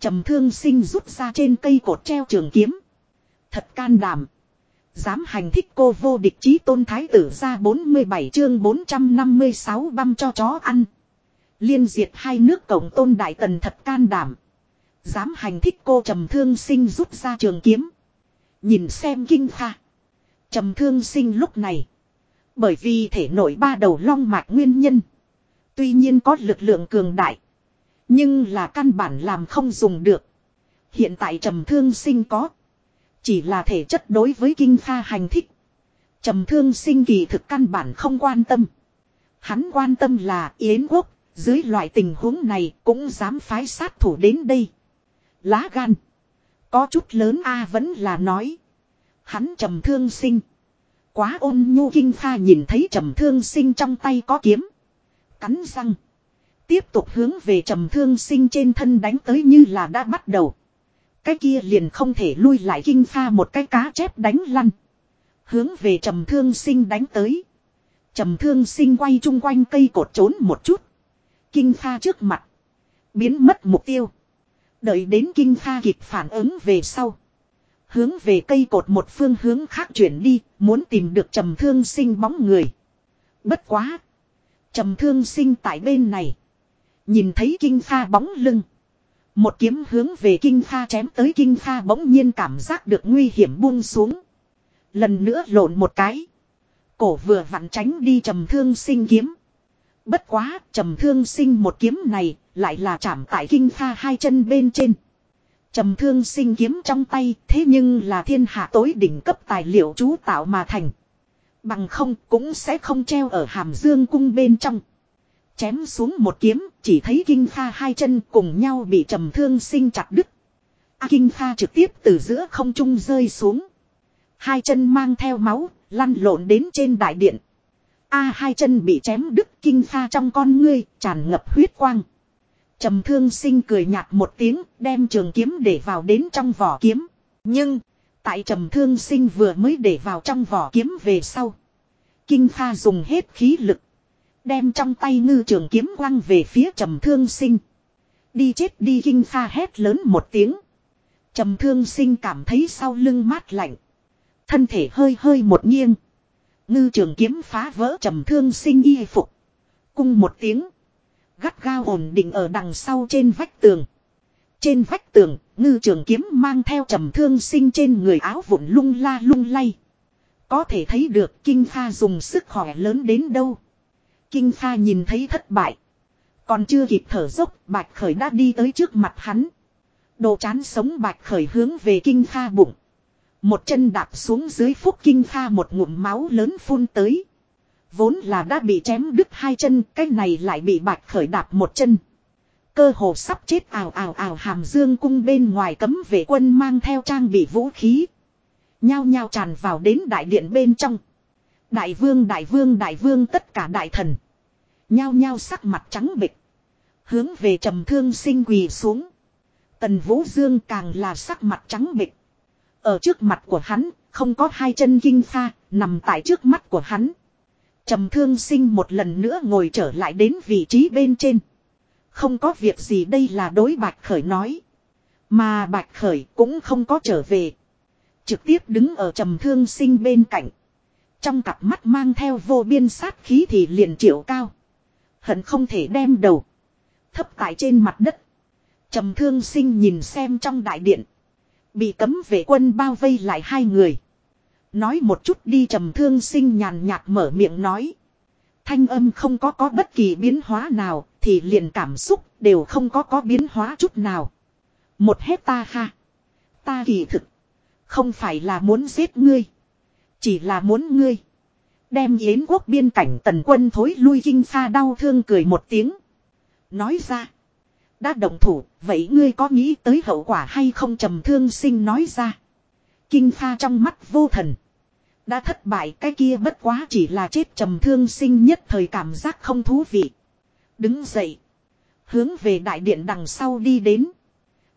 [SPEAKER 1] Trầm thương sinh rút ra trên cây cột treo trường kiếm. Thật can đảm. Dám hành thích cô vô địch chí tôn thái tử ra 47 chương 456 băm cho chó ăn. Liên diệt hai nước cổng tôn đại tần thật can đảm. Dám hành thích cô trầm thương sinh rút ra trường kiếm. Nhìn xem kinh pha. Trầm thương sinh lúc này. Bởi vì thể nổi ba đầu long mạch nguyên nhân. Tuy nhiên có lực lượng cường đại. Nhưng là căn bản làm không dùng được. Hiện tại trầm thương sinh có. Chỉ là thể chất đối với kinh pha hành thích. Trầm thương sinh kỳ thực căn bản không quan tâm. Hắn quan tâm là Yến quốc, dưới loại tình huống này cũng dám phái sát thủ đến đây. Lá gan. Có chút lớn a vẫn là nói. Hắn trầm thương sinh. Quá ôn nhu kinh pha nhìn thấy trầm thương sinh trong tay có kiếm. Cắn răng. Tiếp tục hướng về trầm thương sinh trên thân đánh tới như là đã bắt đầu. Cái kia liền không thể lui lại kinh pha một cái cá chép đánh lăn. Hướng về trầm thương sinh đánh tới. Trầm thương sinh quay chung quanh cây cột trốn một chút. Kinh pha trước mặt. Biến mất mục tiêu. Đợi đến kinh pha kịp phản ứng về sau. Hướng về cây cột một phương hướng khác chuyển đi. Muốn tìm được trầm thương sinh bóng người. Bất quá. Trầm thương sinh tại bên này. Nhìn thấy kinh pha bóng lưng. Một kiếm hướng về kinh kha chém tới kinh kha bỗng nhiên cảm giác được nguy hiểm buông xuống. Lần nữa lộn một cái. Cổ vừa vặn tránh đi trầm thương sinh kiếm. Bất quá, trầm thương sinh một kiếm này lại là chạm tại kinh kha hai chân bên trên. Trầm thương sinh kiếm trong tay, thế nhưng là thiên hạ tối đỉnh cấp tài liệu chú tạo mà thành. Bằng không cũng sẽ không treo ở hàm dương cung bên trong. Chém xuống một kiếm, chỉ thấy Kinh Kha hai chân cùng nhau bị trầm thương sinh chặt đứt. A Kinh Kha trực tiếp từ giữa không trung rơi xuống. Hai chân mang theo máu, lăn lộn đến trên đại điện. A hai chân bị chém đứt Kinh Kha trong con ngươi, tràn ngập huyết quang. Trầm thương sinh cười nhạt một tiếng, đem trường kiếm để vào đến trong vỏ kiếm. Nhưng, tại trầm thương sinh vừa mới để vào trong vỏ kiếm về sau. Kinh Kha dùng hết khí lực. Đem trong tay ngư trường kiếm quăng về phía trầm thương sinh. Đi chết đi kinh pha hét lớn một tiếng. Trầm thương sinh cảm thấy sau lưng mát lạnh. Thân thể hơi hơi một nghiêng. Ngư trường kiếm phá vỡ trầm thương sinh y phục. Cung một tiếng. Gắt gao ổn định ở đằng sau trên vách tường. Trên vách tường, ngư trường kiếm mang theo trầm thương sinh trên người áo vụn lung la lung lay. Có thể thấy được kinh pha dùng sức khỏe lớn đến đâu. Kinh Kha nhìn thấy thất bại. Còn chưa kịp thở dốc, Bạch Khởi đã đi tới trước mặt hắn. Đồ chán sống Bạch Khởi hướng về Kinh Kha bụng. Một chân đạp xuống dưới phúc Kinh Kha một ngụm máu lớn phun tới. Vốn là đã bị chém đứt hai chân, cái này lại bị Bạch Khởi đạp một chân. Cơ hồ sắp chết ào ào ào hàm dương cung bên ngoài cấm vệ quân mang theo trang bị vũ khí. Nhao nhao tràn vào đến đại điện bên trong. Đại vương đại vương đại vương tất cả đại thần. Nhao nhao sắc mặt trắng bịch. Hướng về trầm thương sinh quỳ xuống. Tần Vũ Dương càng là sắc mặt trắng bịch. Ở trước mặt của hắn, không có hai chân kinh pha, nằm tại trước mắt của hắn. Trầm thương sinh một lần nữa ngồi trở lại đến vị trí bên trên. Không có việc gì đây là đối bạch khởi nói. Mà bạch khởi cũng không có trở về. Trực tiếp đứng ở trầm thương sinh bên cạnh. Trong cặp mắt mang theo vô biên sát khí thì liền triệu cao. Hận không thể đem đầu. Thấp tại trên mặt đất. trầm thương sinh nhìn xem trong đại điện. Bị cấm vệ quân bao vây lại hai người. Nói một chút đi, trầm thương sinh nhàn nhạt mở miệng nói. Thanh âm không có có bất kỳ biến hóa nào, thì liền cảm xúc đều không có có biến hóa chút nào. Một hết ta ha. Ta kỳ thực. Không phải là muốn giết ngươi. Chỉ là muốn ngươi. Đem yến quốc biên cảnh tần quân thối lui kinh pha đau thương cười một tiếng. Nói ra. Đã động thủ, vậy ngươi có nghĩ tới hậu quả hay không trầm thương sinh nói ra. Kinh pha trong mắt vô thần. Đã thất bại cái kia bất quá chỉ là chết trầm thương sinh nhất thời cảm giác không thú vị. Đứng dậy. Hướng về đại điện đằng sau đi đến.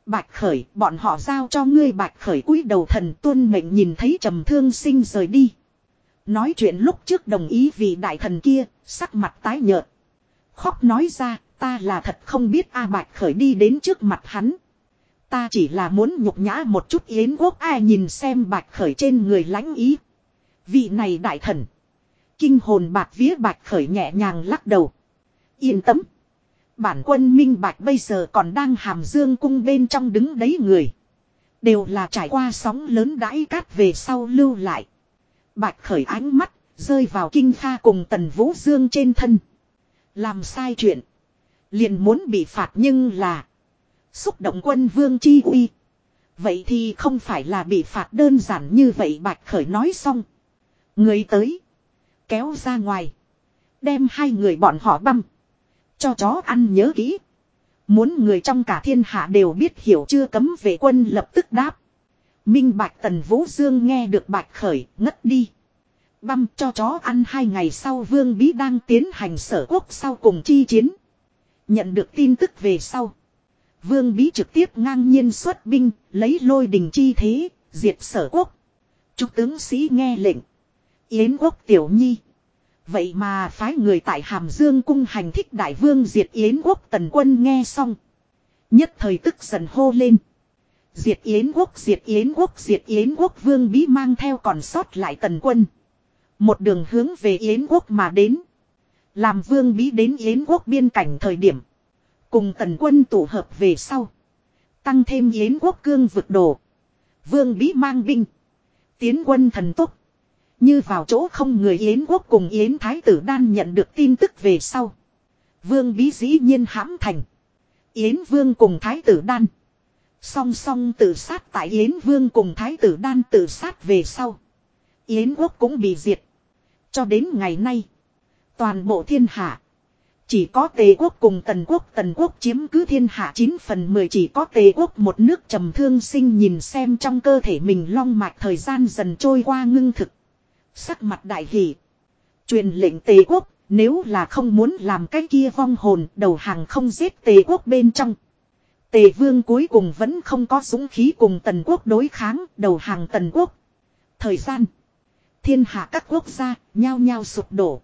[SPEAKER 1] Bạch khởi bọn họ giao cho ngươi bạch khởi cúi đầu thần tuân mệnh nhìn thấy trầm thương sinh rời đi. Nói chuyện lúc trước đồng ý vì đại thần kia, sắc mặt tái nhợt. Khóc nói ra, ta là thật không biết A Bạch Khởi đi đến trước mặt hắn. Ta chỉ là muốn nhục nhã một chút yến quốc ai nhìn xem Bạch Khởi trên người lãnh ý. Vị này đại thần. Kinh hồn bạc vía Bạch Khởi nhẹ nhàng lắc đầu. Yên tâm. Bản quân minh Bạch bây giờ còn đang hàm dương cung bên trong đứng đấy người. Đều là trải qua sóng lớn đãi cát về sau lưu lại. Bạch khởi ánh mắt, rơi vào kinh pha cùng tần vũ dương trên thân. Làm sai chuyện. Liền muốn bị phạt nhưng là. Xúc động quân vương chi uy. Vậy thì không phải là bị phạt đơn giản như vậy bạch khởi nói xong. Người tới. Kéo ra ngoài. Đem hai người bọn họ băm. Cho chó ăn nhớ kỹ. Muốn người trong cả thiên hạ đều biết hiểu chưa cấm vệ quân lập tức đáp. Minh Bạch Tần Vũ Dương nghe được Bạch Khởi ngất đi. Băm cho chó ăn hai ngày sau Vương Bí đang tiến hành sở quốc sau cùng chi chiến. Nhận được tin tức về sau. Vương Bí trực tiếp ngang nhiên xuất binh, lấy lôi đình chi thế, diệt sở quốc. trung tướng sĩ nghe lệnh. Yến quốc tiểu nhi. Vậy mà phái người tại Hàm Dương cung hành thích đại vương diệt Yến quốc tần quân nghe xong. Nhất thời tức giận hô lên. Diệt Yến quốc, diệt Yến quốc, diệt Yến quốc vương bí mang theo còn sót lại tần quân. Một đường hướng về Yến quốc mà đến. Làm vương bí đến Yến quốc biên cảnh thời điểm. Cùng tần quân tụ hợp về sau. Tăng thêm Yến quốc cương vực đồ. Vương bí mang binh. Tiến quân thần tốc. Như vào chỗ không người Yến quốc cùng Yến Thái tử đan nhận được tin tức về sau. Vương bí dĩ nhiên hãm thành. Yến vương cùng Thái tử đan. Song song tự sát tại Yến vương cùng Thái tử đan tự sát về sau. Yến quốc cũng bị diệt. Cho đến ngày nay. Toàn bộ thiên hạ. Chỉ có tề quốc cùng tần quốc tần quốc chiếm cứ thiên hạ 9 phần 10 chỉ có tề quốc một nước trầm thương sinh nhìn xem trong cơ thể mình long mạch thời gian dần trôi qua ngưng thực. Sắc mặt đại hỷ. Truyền lệnh tề quốc, nếu là không muốn làm cái kia vong hồn, đầu hàng không giết tề quốc bên trong. Tề vương cuối cùng vẫn không có dũng khí cùng tần quốc đối kháng, đầu hàng tần quốc. Thời gian. Thiên hạ các quốc gia, nhao nhao sụp đổ.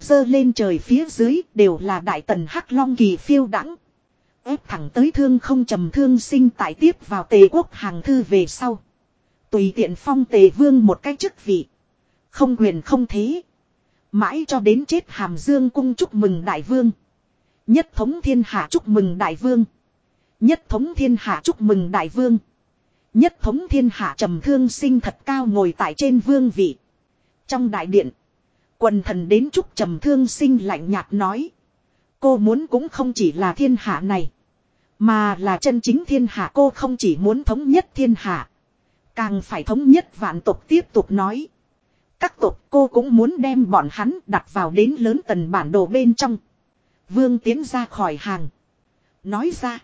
[SPEAKER 1] Dơ lên trời phía dưới, đều là đại tần hắc long kỳ phiêu đẳng. ép thẳng tới thương không trầm thương sinh tại tiếp vào tề quốc hàng thư về sau. Tùy tiện phong tề vương một cách chức vị. Không quyền không thế. Mãi cho đến chết hàm dương cung chúc mừng đại vương. Nhất thống thiên hạ chúc mừng đại vương. Nhất thống thiên hạ chúc mừng đại vương. Nhất thống thiên hạ trầm thương sinh thật cao ngồi tại trên vương vị. Trong đại điện. Quần thần đến chúc trầm thương sinh lạnh nhạt nói. Cô muốn cũng không chỉ là thiên hạ này. Mà là chân chính thiên hạ cô không chỉ muốn thống nhất thiên hạ. Càng phải thống nhất vạn tộc tiếp tục nói. Các tộc cô cũng muốn đem bọn hắn đặt vào đến lớn tần bản đồ bên trong. Vương tiến ra khỏi hàng. Nói ra.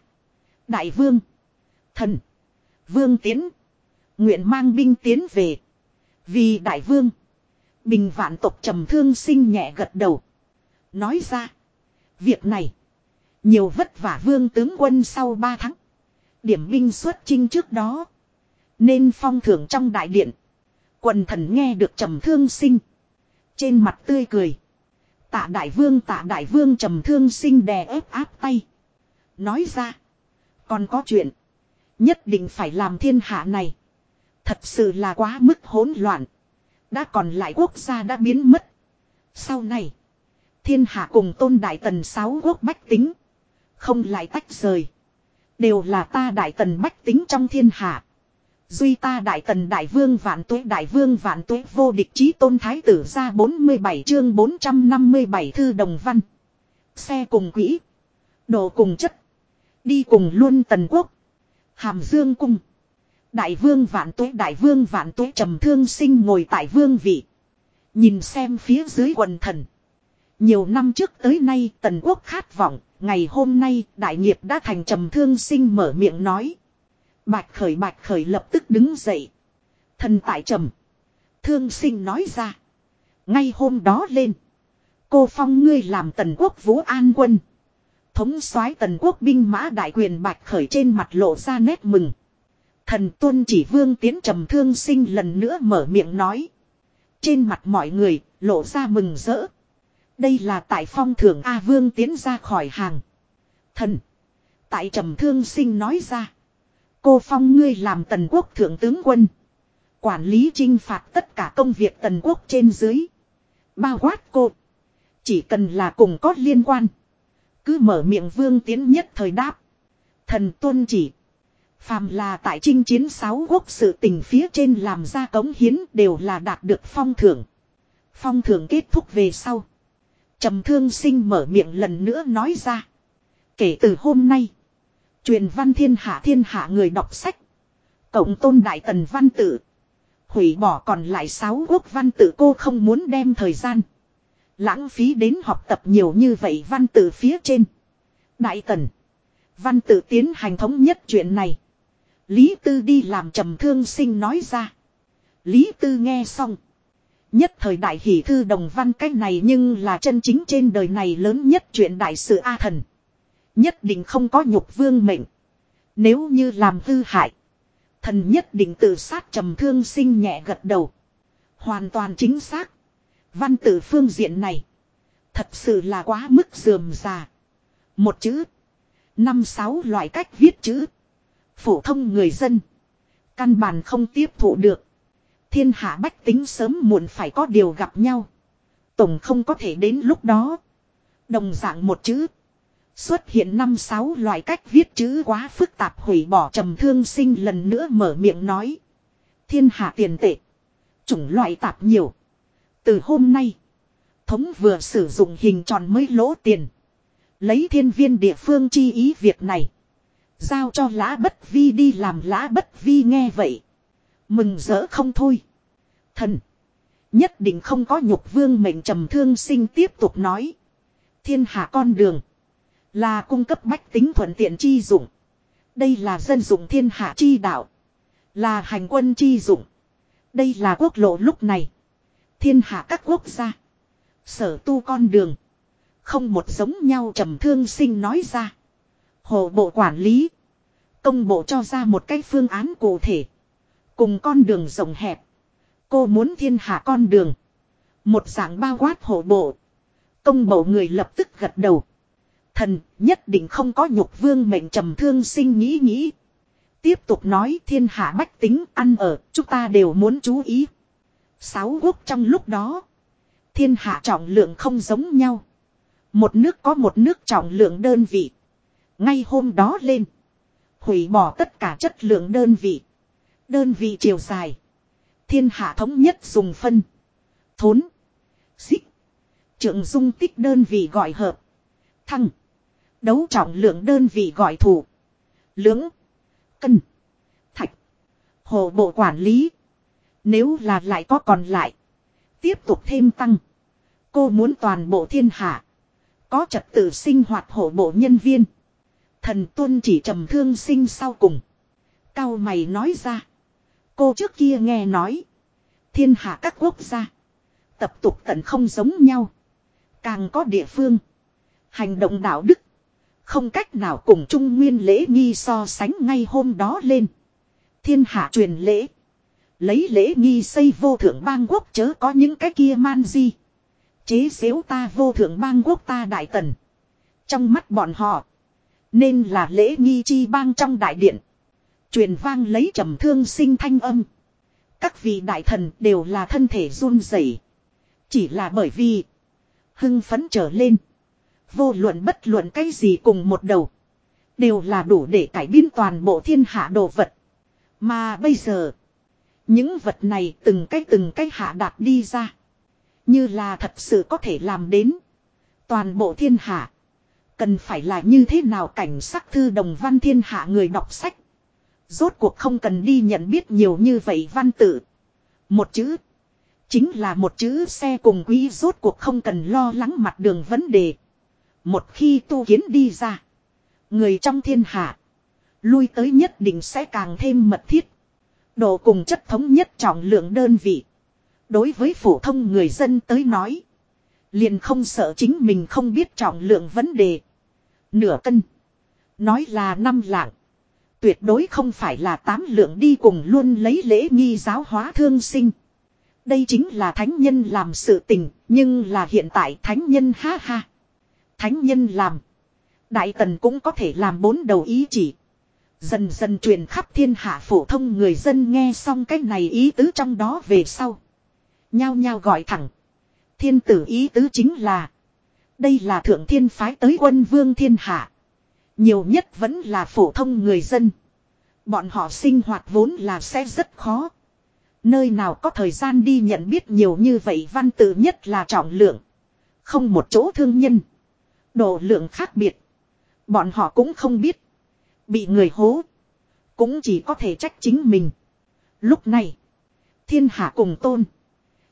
[SPEAKER 1] Đại vương. Thần. Vương tiến. Nguyện mang binh tiến về. Vì đại vương. Bình vạn tộc trầm thương sinh nhẹ gật đầu. Nói ra. Việc này. Nhiều vất vả vương tướng quân sau 3 tháng. Điểm binh xuất chinh trước đó. Nên phong thưởng trong đại điện. Quần thần nghe được trầm thương sinh. Trên mặt tươi cười. Tạ đại vương, tạ đại vương trầm thương sinh đè ép áp tay. Nói ra. Còn có chuyện. Nhất định phải làm thiên hạ này. Thật sự là quá mức hỗn loạn. Đã còn lại quốc gia đã biến mất. Sau này. Thiên hạ cùng tôn đại tần sáu quốc bách tính. Không lại tách rời. Đều là ta đại tần bách tính trong thiên hạ. Duy ta đại tần đại vương vạn tuế, đại vương vạn tuế, vô địch chí tôn thái tử ra 47 chương 457 thư đồng văn. Xe cùng quỹ. Đồ cùng chất. Đi cùng luôn tần quốc. Hàm dương cung. Đại vương vạn tuế đại vương vạn tuế trầm thương sinh ngồi tại vương vị. Nhìn xem phía dưới quần thần. Nhiều năm trước tới nay tần quốc khát vọng, ngày hôm nay đại nghiệp đã thành trầm thương sinh mở miệng nói. Bạch khởi bạch khởi lập tức đứng dậy. Thần tại trầm. Thương sinh nói ra. Ngay hôm đó lên. Cô phong ngươi làm tần quốc vũ an quân. Thống soái tần quốc binh mã đại quyền bạch khởi trên mặt lộ ra nét mừng. Thần tuân chỉ vương tiến trầm thương sinh lần nữa mở miệng nói. Trên mặt mọi người, lộ ra mừng rỡ. Đây là tại phong thưởng A vương tiến ra khỏi hàng. Thần. Tại trầm thương sinh nói ra. Cô phong ngươi làm tần quốc thượng tướng quân. Quản lý trinh phạt tất cả công việc tần quốc trên dưới. Bao quát cô. Chỉ cần là cùng có liên quan. Cứ mở miệng vương tiến nhất thời đáp. Thần tuân chỉ. Phàm là tại chinh chiến sáu quốc sự tình phía trên làm ra cống hiến đều là đạt được phong thưởng. Phong thưởng kết thúc về sau. trầm thương sinh mở miệng lần nữa nói ra. Kể từ hôm nay. Truyền văn thiên hạ thiên hạ người đọc sách. Cộng tôn đại tần văn tự. Hủy bỏ còn lại sáu quốc văn tự cô không muốn đem thời gian. Lãng phí đến học tập nhiều như vậy văn tự phía trên. Đại tần. Văn tự tiến hành thống nhất chuyện này. Lý Tư đi làm trầm thương sinh nói ra. Lý Tư nghe xong. Nhất thời đại hỷ thư đồng văn cách này nhưng là chân chính trên đời này lớn nhất chuyện đại sự A thần. Nhất định không có nhục vương mệnh. Nếu như làm hư hại. Thần nhất định tự sát trầm thương sinh nhẹ gật đầu. Hoàn toàn chính xác. Văn tự phương diện này. Thật sự là quá mức dườm già. Một chữ. Năm sáu loại cách viết chữ. Phổ thông người dân. Căn bản không tiếp thụ được. Thiên hạ bách tính sớm muộn phải có điều gặp nhau. Tổng không có thể đến lúc đó. Đồng dạng một chữ. Xuất hiện năm sáu loại cách viết chữ quá phức tạp hủy bỏ trầm thương sinh lần nữa mở miệng nói. Thiên hạ tiền tệ. Chủng loại tạp nhiều. Từ hôm nay. Thống vừa sử dụng hình tròn mới lỗ tiền. Lấy thiên viên địa phương chi ý việc này. Giao cho lã bất vi đi làm lã bất vi nghe vậy. Mừng rỡ không thôi. Thần. Nhất định không có nhục vương mệnh trầm thương sinh tiếp tục nói. Thiên hạ con đường. Là cung cấp bách tính thuận tiện chi dụng. Đây là dân dụng thiên hạ chi đạo. Là hành quân chi dụng. Đây là quốc lộ lúc này. Thiên hạ các quốc gia. Sở tu con đường. Không một giống nhau trầm thương sinh nói ra. Hồ bộ quản lý. Công bộ cho ra một cái phương án cụ thể. Cùng con đường rộng hẹp. Cô muốn thiên hạ con đường. Một dạng bao quát hộ bộ. Công bộ người lập tức gật đầu. Thần nhất định không có nhục vương mệnh trầm thương sinh nghĩ nghĩ. Tiếp tục nói thiên hạ bách tính ăn ở, chúng ta đều muốn chú ý. Sáu quốc trong lúc đó. Thiên hạ trọng lượng không giống nhau. Một nước có một nước trọng lượng đơn vị. Ngay hôm đó lên. Hủy bỏ tất cả chất lượng đơn vị. Đơn vị chiều dài. Thiên hạ thống nhất dùng phân. Thốn. Xích. Trượng dung tích đơn vị gọi hợp. Thăng. Đấu trọng lượng đơn vị gọi thủ. Lưỡng. Cân. Thạch. Hồ bộ quản lý. Nếu là lại có còn lại. Tiếp tục thêm tăng. Cô muốn toàn bộ thiên hạ. Có trật tự sinh hoạt hộ bộ nhân viên. Thần tuân chỉ trầm thương sinh sau cùng. Cao mày nói ra. Cô trước kia nghe nói. Thiên hạ các quốc gia. Tập tục tận không giống nhau. Càng có địa phương. Hành động đạo đức. Không cách nào cùng trung nguyên lễ nghi so sánh ngay hôm đó lên. Thiên hạ truyền lễ. Lấy lễ nghi xây vô thượng bang quốc chớ có những cái kia man di. Chế xếu ta vô thượng bang quốc ta đại tần. Trong mắt bọn họ. Nên là lễ nghi chi bang trong đại điện. Truyền vang lấy trầm thương sinh thanh âm. Các vị đại thần đều là thân thể run rẩy, Chỉ là bởi vì. Hưng phấn trở lên. Vô luận bất luận cái gì cùng một đầu. Đều là đủ để cải biến toàn bộ thiên hạ đồ vật. Mà bây giờ. Những vật này từng cái từng cái hạ đạt đi ra. Như là thật sự có thể làm đến. Toàn bộ thiên hạ. Cần phải là như thế nào cảnh sắc thư đồng văn thiên hạ người đọc sách. Rốt cuộc không cần đi nhận biết nhiều như vậy văn tự. Một chữ. Chính là một chữ xe cùng quý rốt cuộc không cần lo lắng mặt đường vấn đề. Một khi tu kiến đi ra. Người trong thiên hạ. Lui tới nhất định sẽ càng thêm mật thiết. Độ cùng chất thống nhất trọng lượng đơn vị. Đối với phổ thông người dân tới nói. Liền không sợ chính mình không biết trọng lượng vấn đề. Nửa cân. Nói là năm lạng. Tuyệt đối không phải là tám lượng đi cùng luôn lấy lễ nghi giáo hóa thương sinh. Đây chính là thánh nhân làm sự tình, nhưng là hiện tại thánh nhân ha ha. Thánh nhân làm. Đại tần cũng có thể làm bốn đầu ý chỉ. Dần dần truyền khắp thiên hạ phổ thông người dân nghe xong cái này ý tứ trong đó về sau. Nhao nhao gọi thẳng. Thiên tử ý tứ chính là. Đây là thượng thiên phái tới quân vương thiên hạ. Nhiều nhất vẫn là phổ thông người dân. Bọn họ sinh hoạt vốn là sẽ rất khó. Nơi nào có thời gian đi nhận biết nhiều như vậy văn tự nhất là trọng lượng. Không một chỗ thương nhân. Độ lượng khác biệt. Bọn họ cũng không biết. Bị người hố. Cũng chỉ có thể trách chính mình. Lúc này. Thiên hạ cùng tôn.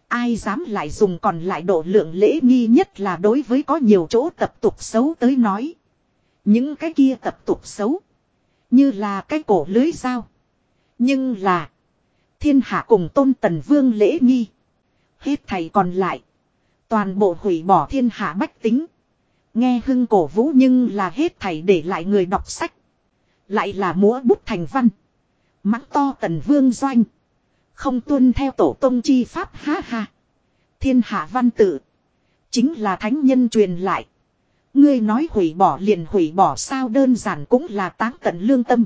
[SPEAKER 1] Ai dám lại dùng còn lại độ lượng lễ nghi nhất là đối với có nhiều chỗ tập tục xấu tới nói. Những cái kia tập tục xấu. Như là cái cổ lưới dao. Nhưng là. Thiên hạ cùng tôn tần vương lễ nghi. Hết thầy còn lại. Toàn bộ hủy bỏ thiên hạ bách tính. Nghe hưng cổ vũ nhưng là hết thầy để lại người đọc sách. Lại là múa bút thành văn. Mắng to tần vương doanh. Không tuân theo tổ tông chi pháp, ha ha. Thiên hạ văn tự. Chính là thánh nhân truyền lại. Ngươi nói hủy bỏ liền hủy bỏ sao đơn giản cũng là táng tận lương tâm.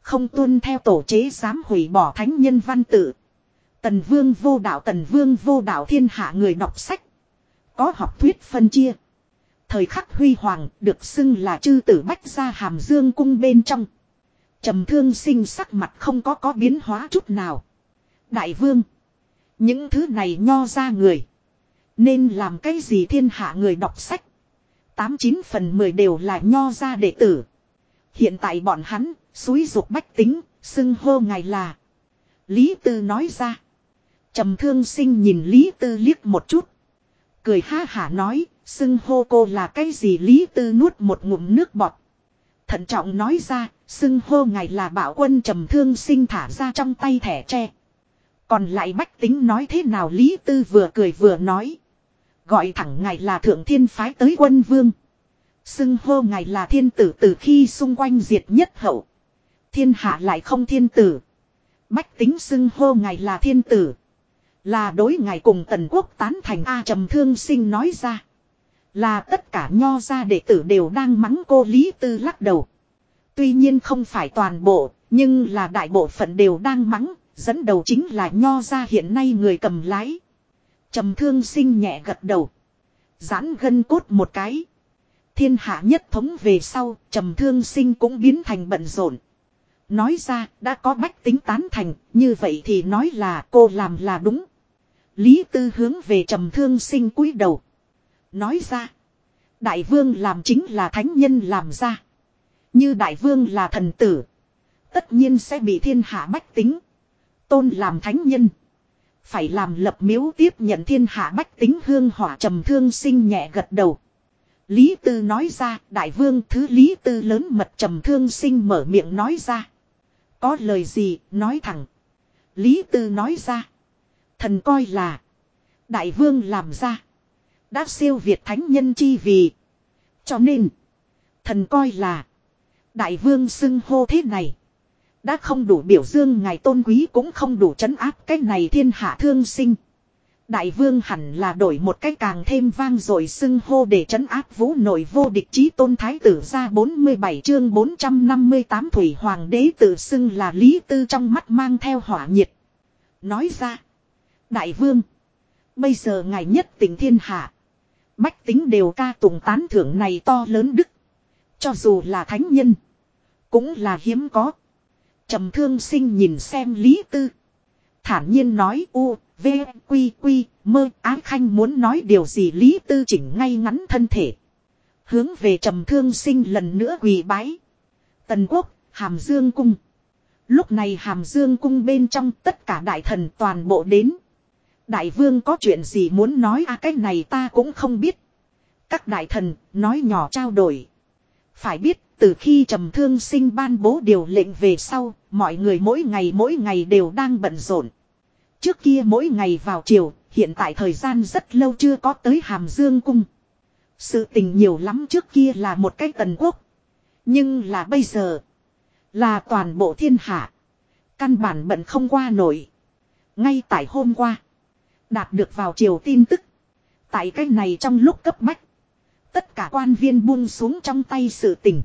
[SPEAKER 1] Không tuân theo tổ chế dám hủy bỏ thánh nhân văn tự. Tần vương vô đạo, tần vương vô đạo thiên hạ người đọc sách. Có học thuyết phân chia. Thời khắc huy hoàng được xưng là chư tử bách gia hàm dương cung bên trong. trầm thương sinh sắc mặt không có có biến hóa chút nào. Đại vương. Những thứ này nho ra người. Nên làm cái gì thiên hạ người đọc sách. Tám chín phần mười đều là nho ra đệ tử. Hiện tại bọn hắn, suối dục bách tính, xưng hô ngài là. Lý Tư nói ra. trầm thương sinh nhìn Lý Tư liếc một chút. Cười ha hả nói, xưng hô cô là cái gì Lý Tư nuốt một ngụm nước bọt. Thận trọng nói ra, xưng hô ngài là bảo quân trầm thương sinh thả ra trong tay thẻ tre. Còn lại bách tính nói thế nào Lý Tư vừa cười vừa nói. Gọi thẳng ngài là thượng thiên phái tới quân vương. Xưng hô ngài là thiên tử từ khi xung quanh diệt nhất hậu. Thiên hạ lại không thiên tử. Bách tính xưng hô ngài là thiên tử. Là đối ngài cùng tần quốc tán thành A trầm thương sinh nói ra. Là tất cả nho gia đệ tử đều đang mắng cô Lý Tư lắc đầu. Tuy nhiên không phải toàn bộ, nhưng là đại bộ phận đều đang mắng, dẫn đầu chính là nho gia hiện nay người cầm lái. Trầm thương sinh nhẹ gật đầu. Giãn gân cốt một cái. Thiên hạ nhất thống về sau, trầm thương sinh cũng biến thành bận rộn. Nói ra, đã có bách tính tán thành, như vậy thì nói là cô làm là đúng. Lý tư hướng về trầm thương sinh cúi đầu. Nói ra, đại vương làm chính là thánh nhân làm ra. Như đại vương là thần tử. Tất nhiên sẽ bị thiên hạ bách tính. Tôn làm thánh nhân. Phải làm lập miếu tiếp nhận thiên hạ bách tính hương hỏa trầm thương sinh nhẹ gật đầu. Lý Tư nói ra, đại vương thứ Lý Tư lớn mật trầm thương sinh mở miệng nói ra. Có lời gì, nói thẳng. Lý Tư nói ra. Thần coi là. Đại vương làm ra. Đã siêu việt thánh nhân chi vì. Cho nên. Thần coi là. Đại vương xưng hô thế này. Đã không đủ biểu dương ngài tôn quý cũng không đủ chấn áp cái này thiên hạ thương sinh. Đại vương hẳn là đổi một cách càng thêm vang rồi xưng hô để chấn áp vũ nội vô địch chí tôn thái tử ra 47 chương 458 thủy hoàng đế tự xưng là lý tư trong mắt mang theo hỏa nhiệt. Nói ra. Đại vương. Bây giờ ngài nhất tỉnh thiên hạ. Bách tính đều ca tùng tán thưởng này to lớn đức. Cho dù là thánh nhân. Cũng là hiếm có. trầm thương sinh nhìn xem lý tư. Thản nhiên nói u, v, quy quy, mơ á khanh muốn nói điều gì lý tư chỉnh ngay ngắn thân thể. Hướng về trầm thương sinh lần nữa quỳ bái. Tần quốc, hàm dương cung. Lúc này hàm dương cung bên trong tất cả đại thần toàn bộ đến. Đại vương có chuyện gì muốn nói à cái này ta cũng không biết. Các đại thần nói nhỏ trao đổi. Phải biết từ khi trầm thương sinh ban bố điều lệnh về sau, mọi người mỗi ngày mỗi ngày đều đang bận rộn. Trước kia mỗi ngày vào chiều, hiện tại thời gian rất lâu chưa có tới Hàm Dương Cung. Sự tình nhiều lắm trước kia là một cái tần quốc. Nhưng là bây giờ, là toàn bộ thiên hạ. Căn bản bận không qua nổi. Ngay tại hôm qua, đạt được vào chiều tin tức. Tại cái này trong lúc cấp bách, tất cả quan viên buông xuống trong tay sự tình.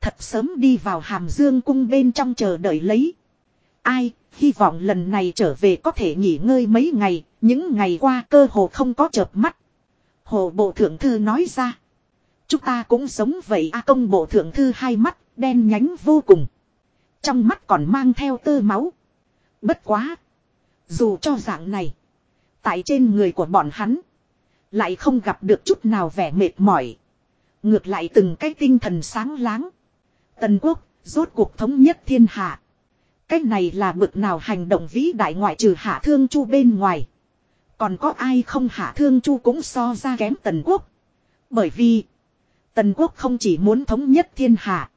[SPEAKER 1] Thật sớm đi vào hàm dương cung bên trong chờ đợi lấy. Ai, hy vọng lần này trở về có thể nghỉ ngơi mấy ngày, những ngày qua cơ hồ không có chợp mắt. Hồ bộ thượng thư nói ra. Chúng ta cũng sống vậy a công bộ thượng thư hai mắt, đen nhánh vô cùng. Trong mắt còn mang theo tơ máu. Bất quá. Dù cho dạng này. Tại trên người của bọn hắn. Lại không gặp được chút nào vẻ mệt mỏi. Ngược lại từng cái tinh thần sáng láng. Tần quốc, rốt cuộc thống nhất thiên hạ. Cái này là bực nào hành động vĩ đại ngoại trừ hạ thương chu bên ngoài. Còn có ai không hạ thương chu cũng so ra kém tần quốc. Bởi vì, tần quốc không chỉ muốn thống nhất thiên hạ.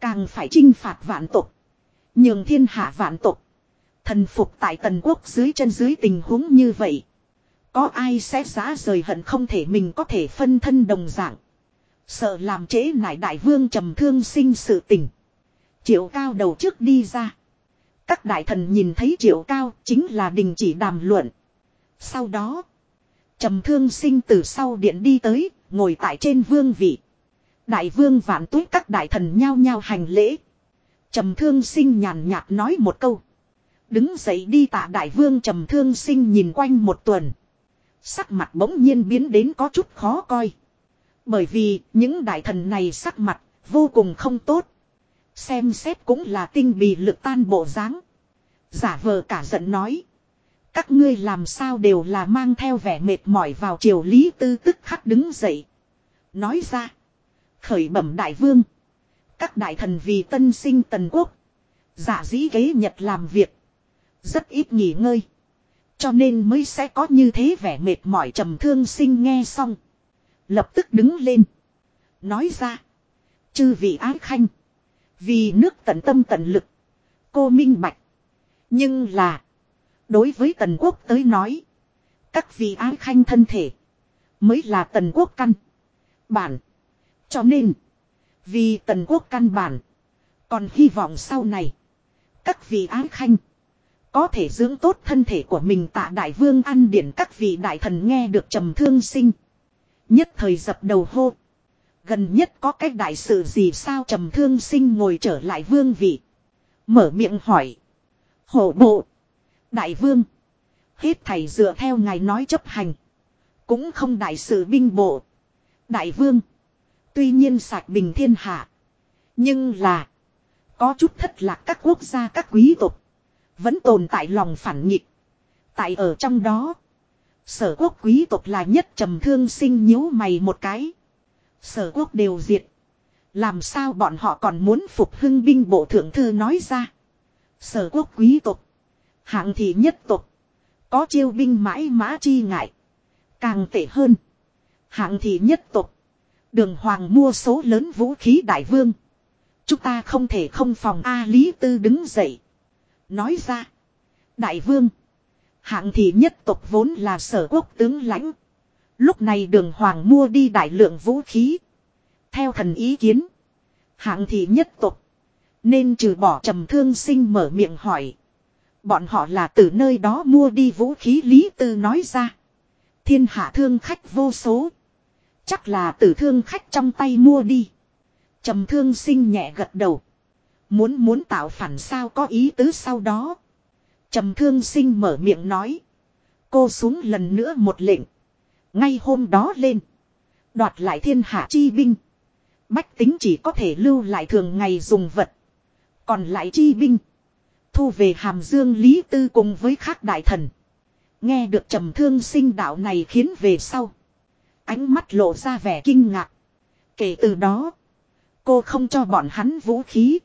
[SPEAKER 1] Càng phải chinh phạt vạn tục. Nhường thiên hạ vạn tục. Thần phục tại tần quốc dưới chân dưới tình huống như vậy. Có ai sẽ giá rời hận không thể mình có thể phân thân đồng dạng. Sợ làm chế nải đại vương trầm thương sinh sự tình. Triệu cao đầu trước đi ra. Các đại thần nhìn thấy triệu cao chính là đình chỉ đàm luận. Sau đó. trầm thương sinh từ sau điện đi tới, ngồi tại trên vương vị. Đại vương vạn tuế các đại thần nhao nhao hành lễ. trầm thương sinh nhàn nhạt nói một câu. Đứng dậy đi tạ đại vương trầm thương sinh nhìn quanh một tuần. Sắc mặt bỗng nhiên biến đến có chút khó coi. Bởi vì những đại thần này sắc mặt vô cùng không tốt. Xem xét cũng là tinh bì lực tan bộ dáng. Giả vờ cả giận nói. Các ngươi làm sao đều là mang theo vẻ mệt mỏi vào triều lý tư tức khắc đứng dậy. Nói ra. Khởi bẩm đại vương. Các đại thần vì tân sinh tần quốc. Giả dĩ kế nhật làm việc. Rất ít nghỉ ngơi. Cho nên mới sẽ có như thế vẻ mệt mỏi trầm thương sinh nghe xong. Lập tức đứng lên. Nói ra. Chư vị ái khanh. Vì nước tận tâm tận lực. Cô minh bạch. Nhưng là. Đối với tần quốc tới nói. Các vị ái khanh thân thể. Mới là tần quốc căn. Bản. Cho nên. Vì tần quốc căn bản. Còn hy vọng sau này. Các vị ái khanh. Có thể dưỡng tốt thân thể của mình tạ đại vương ăn điển các vị đại thần nghe được trầm thương sinh. Nhất thời dập đầu hô. Gần nhất có cách đại sự gì sao trầm thương sinh ngồi trở lại vương vị. Mở miệng hỏi. Hổ bộ. Đại vương. Hết thầy dựa theo ngài nói chấp hành. Cũng không đại sự binh bộ. Đại vương. Tuy nhiên sạc bình thiên hạ. Nhưng là. Có chút thất lạc các quốc gia các quý tộc. Vẫn tồn tại lòng phản nghịch. Tại ở trong đó. Sở quốc quý tộc là nhất trầm thương sinh nhíu mày một cái. Sở quốc đều diệt. Làm sao bọn họ còn muốn phục hưng binh bộ thượng thư nói ra. Sở quốc quý tộc. Hạng thị nhất tộc. Có chiêu binh mãi mã chi ngại. Càng tệ hơn. Hạng thị nhất tộc. Đường hoàng mua số lớn vũ khí đại vương. Chúng ta không thể không phòng A Lý Tư đứng dậy. Nói ra. Đại vương. Hạng thị nhất tộc vốn là sở quốc tướng lãnh. Lúc này đường hoàng mua đi đại lượng vũ khí. Theo thần ý kiến. Hạng thị nhất tộc. Nên trừ bỏ trầm thương sinh mở miệng hỏi. Bọn họ là từ nơi đó mua đi vũ khí Lý Tư nói ra. Thiên hạ thương khách vô số. Chắc là từ thương khách trong tay mua đi. Trầm thương sinh nhẹ gật đầu. Muốn muốn tạo phản sao có ý tứ sau đó. Trầm thương sinh mở miệng nói. Cô xuống lần nữa một lệnh. Ngay hôm đó lên. Đoạt lại thiên hạ chi binh. Bách tính chỉ có thể lưu lại thường ngày dùng vật. Còn lại chi binh. Thu về hàm dương lý tư cùng với khác đại thần. Nghe được trầm thương sinh đạo này khiến về sau. Ánh mắt lộ ra vẻ kinh ngạc. Kể từ đó. Cô không cho bọn hắn vũ khí.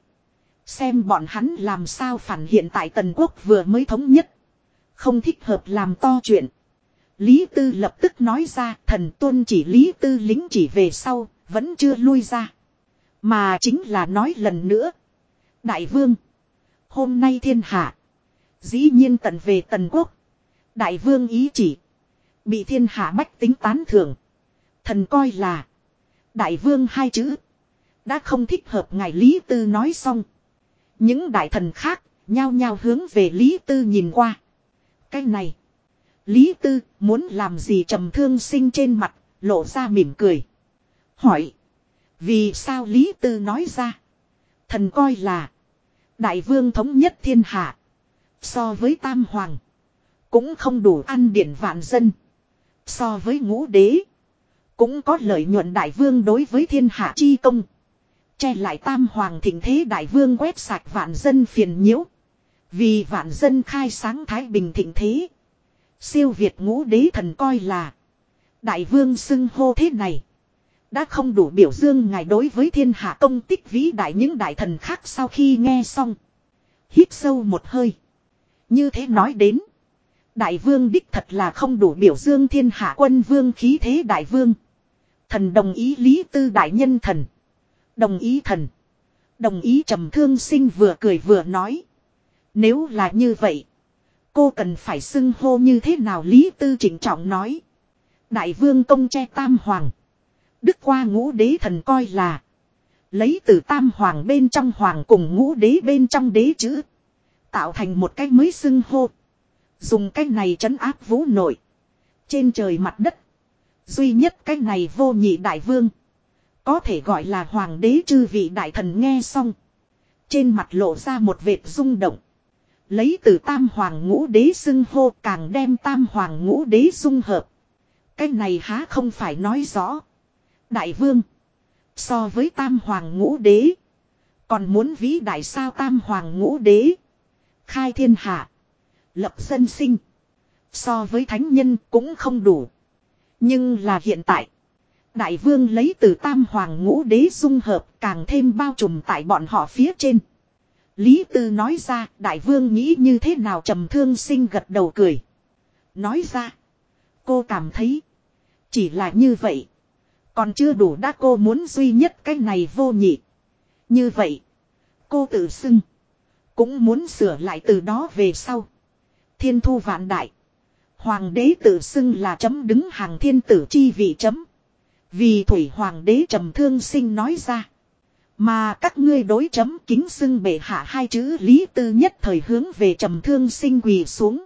[SPEAKER 1] Xem bọn hắn làm sao phản hiện tại Tần Quốc vừa mới thống nhất. Không thích hợp làm to chuyện. Lý Tư lập tức nói ra thần tuân chỉ Lý Tư lính chỉ về sau, vẫn chưa lui ra. Mà chính là nói lần nữa. Đại vương. Hôm nay thiên hạ. Dĩ nhiên tận về Tần Quốc. Đại vương ý chỉ. Bị thiên hạ bách tính tán thưởng. Thần coi là. Đại vương hai chữ. Đã không thích hợp ngài Lý Tư nói xong. Những đại thần khác, nhao nhao hướng về Lý Tư nhìn qua. Cái này. Lý Tư muốn làm gì trầm thương sinh trên mặt, lộ ra mỉm cười. Hỏi. Vì sao Lý Tư nói ra. Thần coi là. Đại vương thống nhất thiên hạ. So với Tam Hoàng. Cũng không đủ ăn điển vạn dân. So với ngũ đế. Cũng có lợi nhuận đại vương đối với thiên hạ chi công. Che lại tam hoàng thịnh thế đại vương quét sạch vạn dân phiền nhiễu. Vì vạn dân khai sáng thái bình thịnh thế. Siêu Việt ngũ đế thần coi là. Đại vương xưng hô thế này. Đã không đủ biểu dương ngài đối với thiên hạ công tích vĩ đại những đại thần khác sau khi nghe xong. Hít sâu một hơi. Như thế nói đến. Đại vương đích thật là không đủ biểu dương thiên hạ quân vương khí thế đại vương. Thần đồng ý lý tư đại nhân thần. Đồng ý thần. Đồng ý trầm thương sinh vừa cười vừa nói. Nếu là như vậy. Cô cần phải xưng hô như thế nào Lý Tư chỉnh trọng nói. Đại vương công che tam hoàng. Đức qua ngũ đế thần coi là. Lấy từ tam hoàng bên trong hoàng cùng ngũ đế bên trong đế chữ. Tạo thành một cái mới xưng hô. Dùng cái này trấn áp vũ nội. Trên trời mặt đất. Duy nhất cái này vô nhị đại vương. Có thể gọi là hoàng đế chư vị đại thần nghe xong. Trên mặt lộ ra một vệt rung động. Lấy từ tam hoàng ngũ đế xưng hô, càng đem tam hoàng ngũ đế dung hợp. Cái này há không phải nói rõ. Đại vương. So với tam hoàng ngũ đế. Còn muốn vĩ đại sao tam hoàng ngũ đế. Khai thiên hạ. Lập dân sinh. So với thánh nhân cũng không đủ. Nhưng là hiện tại. Đại vương lấy từ tam hoàng ngũ đế dung hợp càng thêm bao trùm tại bọn họ phía trên. Lý Tư nói ra, đại vương nghĩ như thế nào trầm thương sinh gật đầu cười. Nói ra. Cô cảm thấy. Chỉ là như vậy. Còn chưa đủ đã cô muốn duy nhất cái này vô nhị. Như vậy. Cô tự xưng. Cũng muốn sửa lại từ đó về sau. Thiên thu vạn đại. Hoàng đế tự xưng là chấm đứng hàng thiên tử chi vị chấm. Vì thủy hoàng đế trầm thương sinh nói ra. Mà các ngươi đối chấm kính xưng bệ hạ hai chữ lý tư nhất thời hướng về trầm thương sinh quỳ xuống.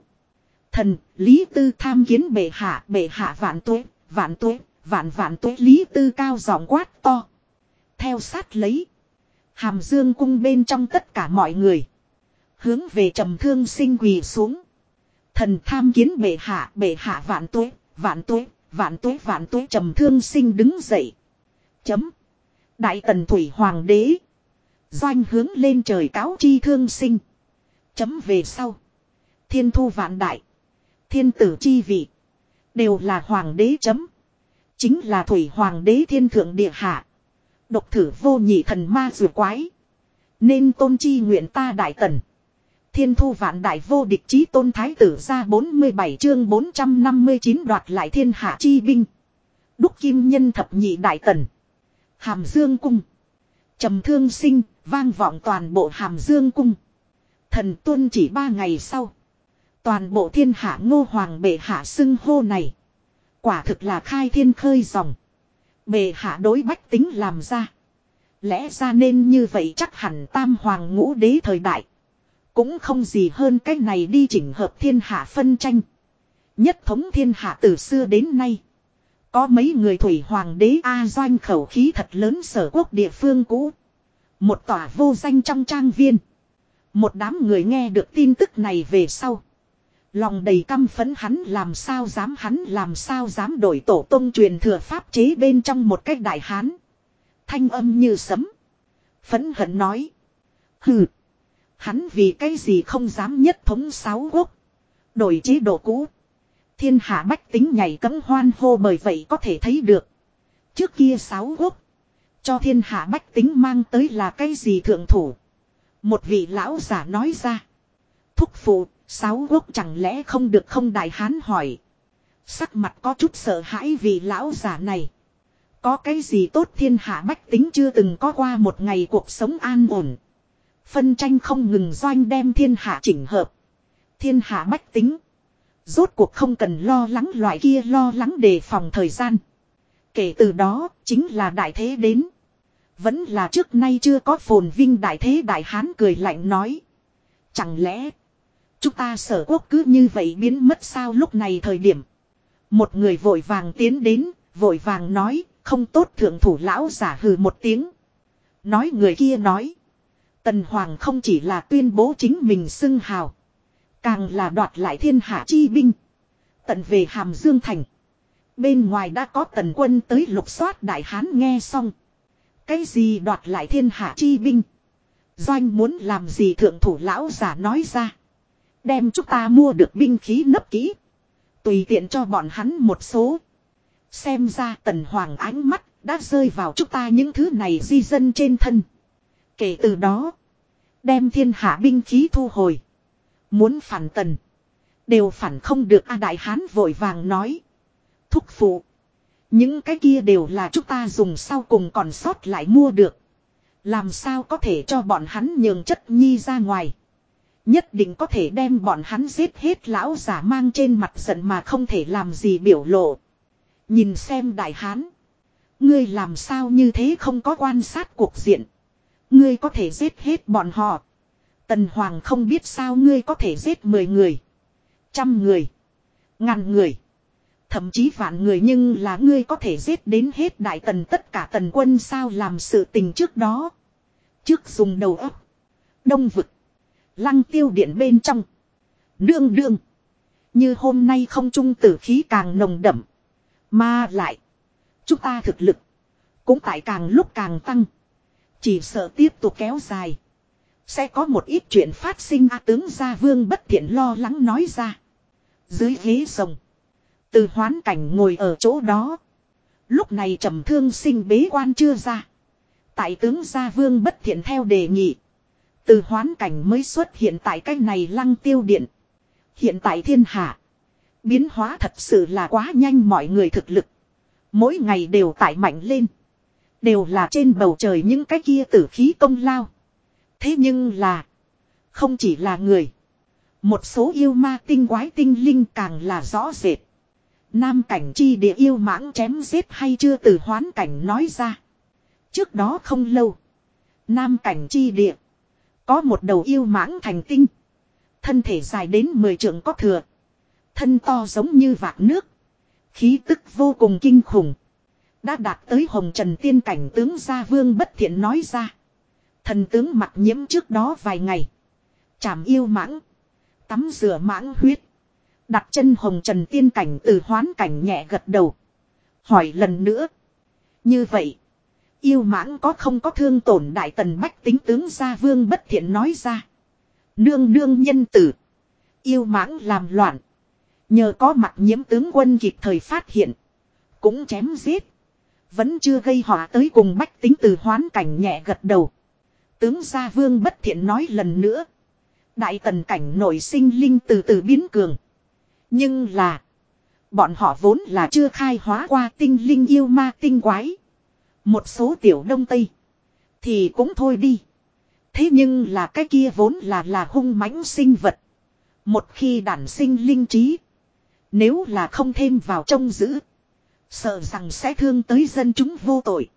[SPEAKER 1] Thần, lý tư tham kiến bệ hạ, bệ hạ vạn tuế, vạn tuế, vạn vạn tuế lý tư cao giọng quát to. Theo sát lấy. Hàm dương cung bên trong tất cả mọi người. Hướng về trầm thương sinh quỳ xuống. Thần tham kiến bệ hạ, bệ hạ vạn tuế, vạn tuế, vạn tuế, vạn tuế trầm thương sinh đứng dậy. Chấm. Đại tần thủy hoàng đế. Doanh hướng lên trời cáo chi thương sinh. Chấm về sau. Thiên thu vạn đại. Thiên tử chi vị. Đều là hoàng đế chấm. Chính là thủy hoàng đế thiên thượng địa hạ. Độc thử vô nhị thần ma rùa quái. Nên tôn chi nguyện ta đại tần. Thiên thu vạn đại vô địch chí tôn thái tử ra 47 chương 459 đoạt lại thiên hạ chi binh. Đúc kim nhân thập nhị đại tần. Hàm dương cung. trầm thương sinh, vang vọng toàn bộ hàm dương cung. Thần tuân chỉ ba ngày sau. Toàn bộ thiên hạ ngô hoàng bệ hạ xưng hô này. Quả thực là khai thiên khơi dòng. Bệ hạ đối bách tính làm ra. Lẽ ra nên như vậy chắc hẳn tam hoàng ngũ đế thời đại. Cũng không gì hơn cách này đi chỉnh hợp thiên hạ phân tranh. Nhất thống thiên hạ từ xưa đến nay. Có mấy người thủy hoàng đế A doanh khẩu khí thật lớn sở quốc địa phương cũ. Một tòa vô danh trong trang viên. Một đám người nghe được tin tức này về sau. Lòng đầy căm phấn hắn làm sao dám, hắn làm sao dám đổi tổ tông truyền thừa pháp chế bên trong một cách đại hán. Thanh âm như sấm. Phấn hận nói. Hừ. Hắn vì cái gì không dám nhất thống sáu quốc. Đổi chế độ cũ. Thiên hạ bách tính nhảy cấm hoan hô bởi vậy có thể thấy được. Trước kia sáu quốc. Cho thiên hạ bách tính mang tới là cái gì thượng thủ. Một vị lão giả nói ra. Thúc phụ, sáu quốc chẳng lẽ không được không đại hán hỏi. Sắc mặt có chút sợ hãi vì lão giả này. Có cái gì tốt thiên hạ bách tính chưa từng có qua một ngày cuộc sống an ổn. Phân tranh không ngừng doanh đem thiên hạ chỉnh hợp. Thiên hạ bách tính. Rốt cuộc không cần lo lắng loại kia lo lắng đề phòng thời gian. Kể từ đó, chính là đại thế đến. Vẫn là trước nay chưa có phồn vinh đại thế đại hán cười lạnh nói. Chẳng lẽ, chúng ta sở quốc cứ như vậy biến mất sao lúc này thời điểm. Một người vội vàng tiến đến, vội vàng nói, không tốt thượng thủ lão giả hừ một tiếng. Nói người kia nói. Tần Hoàng không chỉ là tuyên bố chính mình xưng hào. Càng là đoạt lại thiên hạ chi binh. Tận về Hàm Dương Thành. Bên ngoài đã có tần quân tới lục soát đại hán nghe xong. Cái gì đoạt lại thiên hạ chi binh. Doanh muốn làm gì thượng thủ lão giả nói ra. Đem chúng ta mua được binh khí nấp kỹ. Tùy tiện cho bọn hắn một số. Xem ra tần hoàng ánh mắt đã rơi vào chúng ta những thứ này di dân trên thân. Kể từ đó. Đem thiên hạ binh khí thu hồi. Muốn phản tần. Đều phản không được A Đại Hán vội vàng nói. Thúc phụ. Những cái kia đều là chúng ta dùng sau cùng còn sót lại mua được. Làm sao có thể cho bọn hắn nhường chất nhi ra ngoài. Nhất định có thể đem bọn hắn giết hết lão giả mang trên mặt giận mà không thể làm gì biểu lộ. Nhìn xem đại hán. Ngươi làm sao như thế không có quan sát cuộc diện. Ngươi có thể giết hết bọn họ. Tần Hoàng không biết sao ngươi có thể giết 10 người. Trăm người. Ngàn người. Thậm chí vạn người nhưng là ngươi có thể giết đến hết đại tần tất cả tần quân sao làm sự tình trước đó. Trước dùng đầu óc. Đông vực. Lăng tiêu điện bên trong. Đương đương. Như hôm nay không trung tử khí càng nồng đậm. Mà lại. Chúng ta thực lực. Cũng tại càng lúc càng tăng. Chỉ sợ tiếp tục kéo dài. Sẽ có một ít chuyện phát sinh A tướng gia vương bất thiện lo lắng nói ra. Dưới ghế rồng. Từ hoán cảnh ngồi ở chỗ đó. Lúc này trầm thương sinh bế quan chưa ra. Tại tướng gia vương bất thiện theo đề nghị. Từ hoán cảnh mới xuất hiện tại cái này lăng tiêu điện. Hiện tại thiên hạ. Biến hóa thật sự là quá nhanh mọi người thực lực. Mỗi ngày đều tải mạnh lên. Đều là trên bầu trời những cái kia tử khí công lao. Thế nhưng là. Không chỉ là người. Một số yêu ma tinh quái tinh linh càng là rõ rệt. Nam cảnh chi địa yêu mãng chém giết hay chưa từ hoán cảnh nói ra. Trước đó không lâu. Nam cảnh chi địa. Có một đầu yêu mãng thành tinh. Thân thể dài đến 10 trượng có thừa. Thân to giống như vạc nước. Khí tức vô cùng kinh khủng. Đã đạt tới hồng trần tiên cảnh tướng gia vương bất thiện nói ra. Thần tướng mặt nhiễm trước đó vài ngày. Chảm yêu mãng. Tắm rửa mãng huyết. Đặt chân hồng trần tiên cảnh từ hoán cảnh nhẹ gật đầu. Hỏi lần nữa. Như vậy. Yêu mãng có không có thương tổn đại tần bách tính tướng gia vương bất thiện nói ra. Nương nương nhân tử. Yêu mãng làm loạn. Nhờ có mặt nhiễm tướng quân kịp thời phát hiện. Cũng chém giết. Vẫn chưa gây họa tới cùng bách tính từ hoán cảnh nhẹ gật đầu. Tướng gia vương bất thiện nói lần nữa. Đại tần cảnh nổi sinh linh từ từ biến cường. Nhưng là. Bọn họ vốn là chưa khai hóa qua tinh linh yêu ma tinh quái. Một số tiểu đông tây. Thì cũng thôi đi. Thế nhưng là cái kia vốn là là hung mãnh sinh vật. Một khi đản sinh linh trí. Nếu là không thêm vào trông giữ. Sợ rằng sẽ thương tới dân chúng vô tội.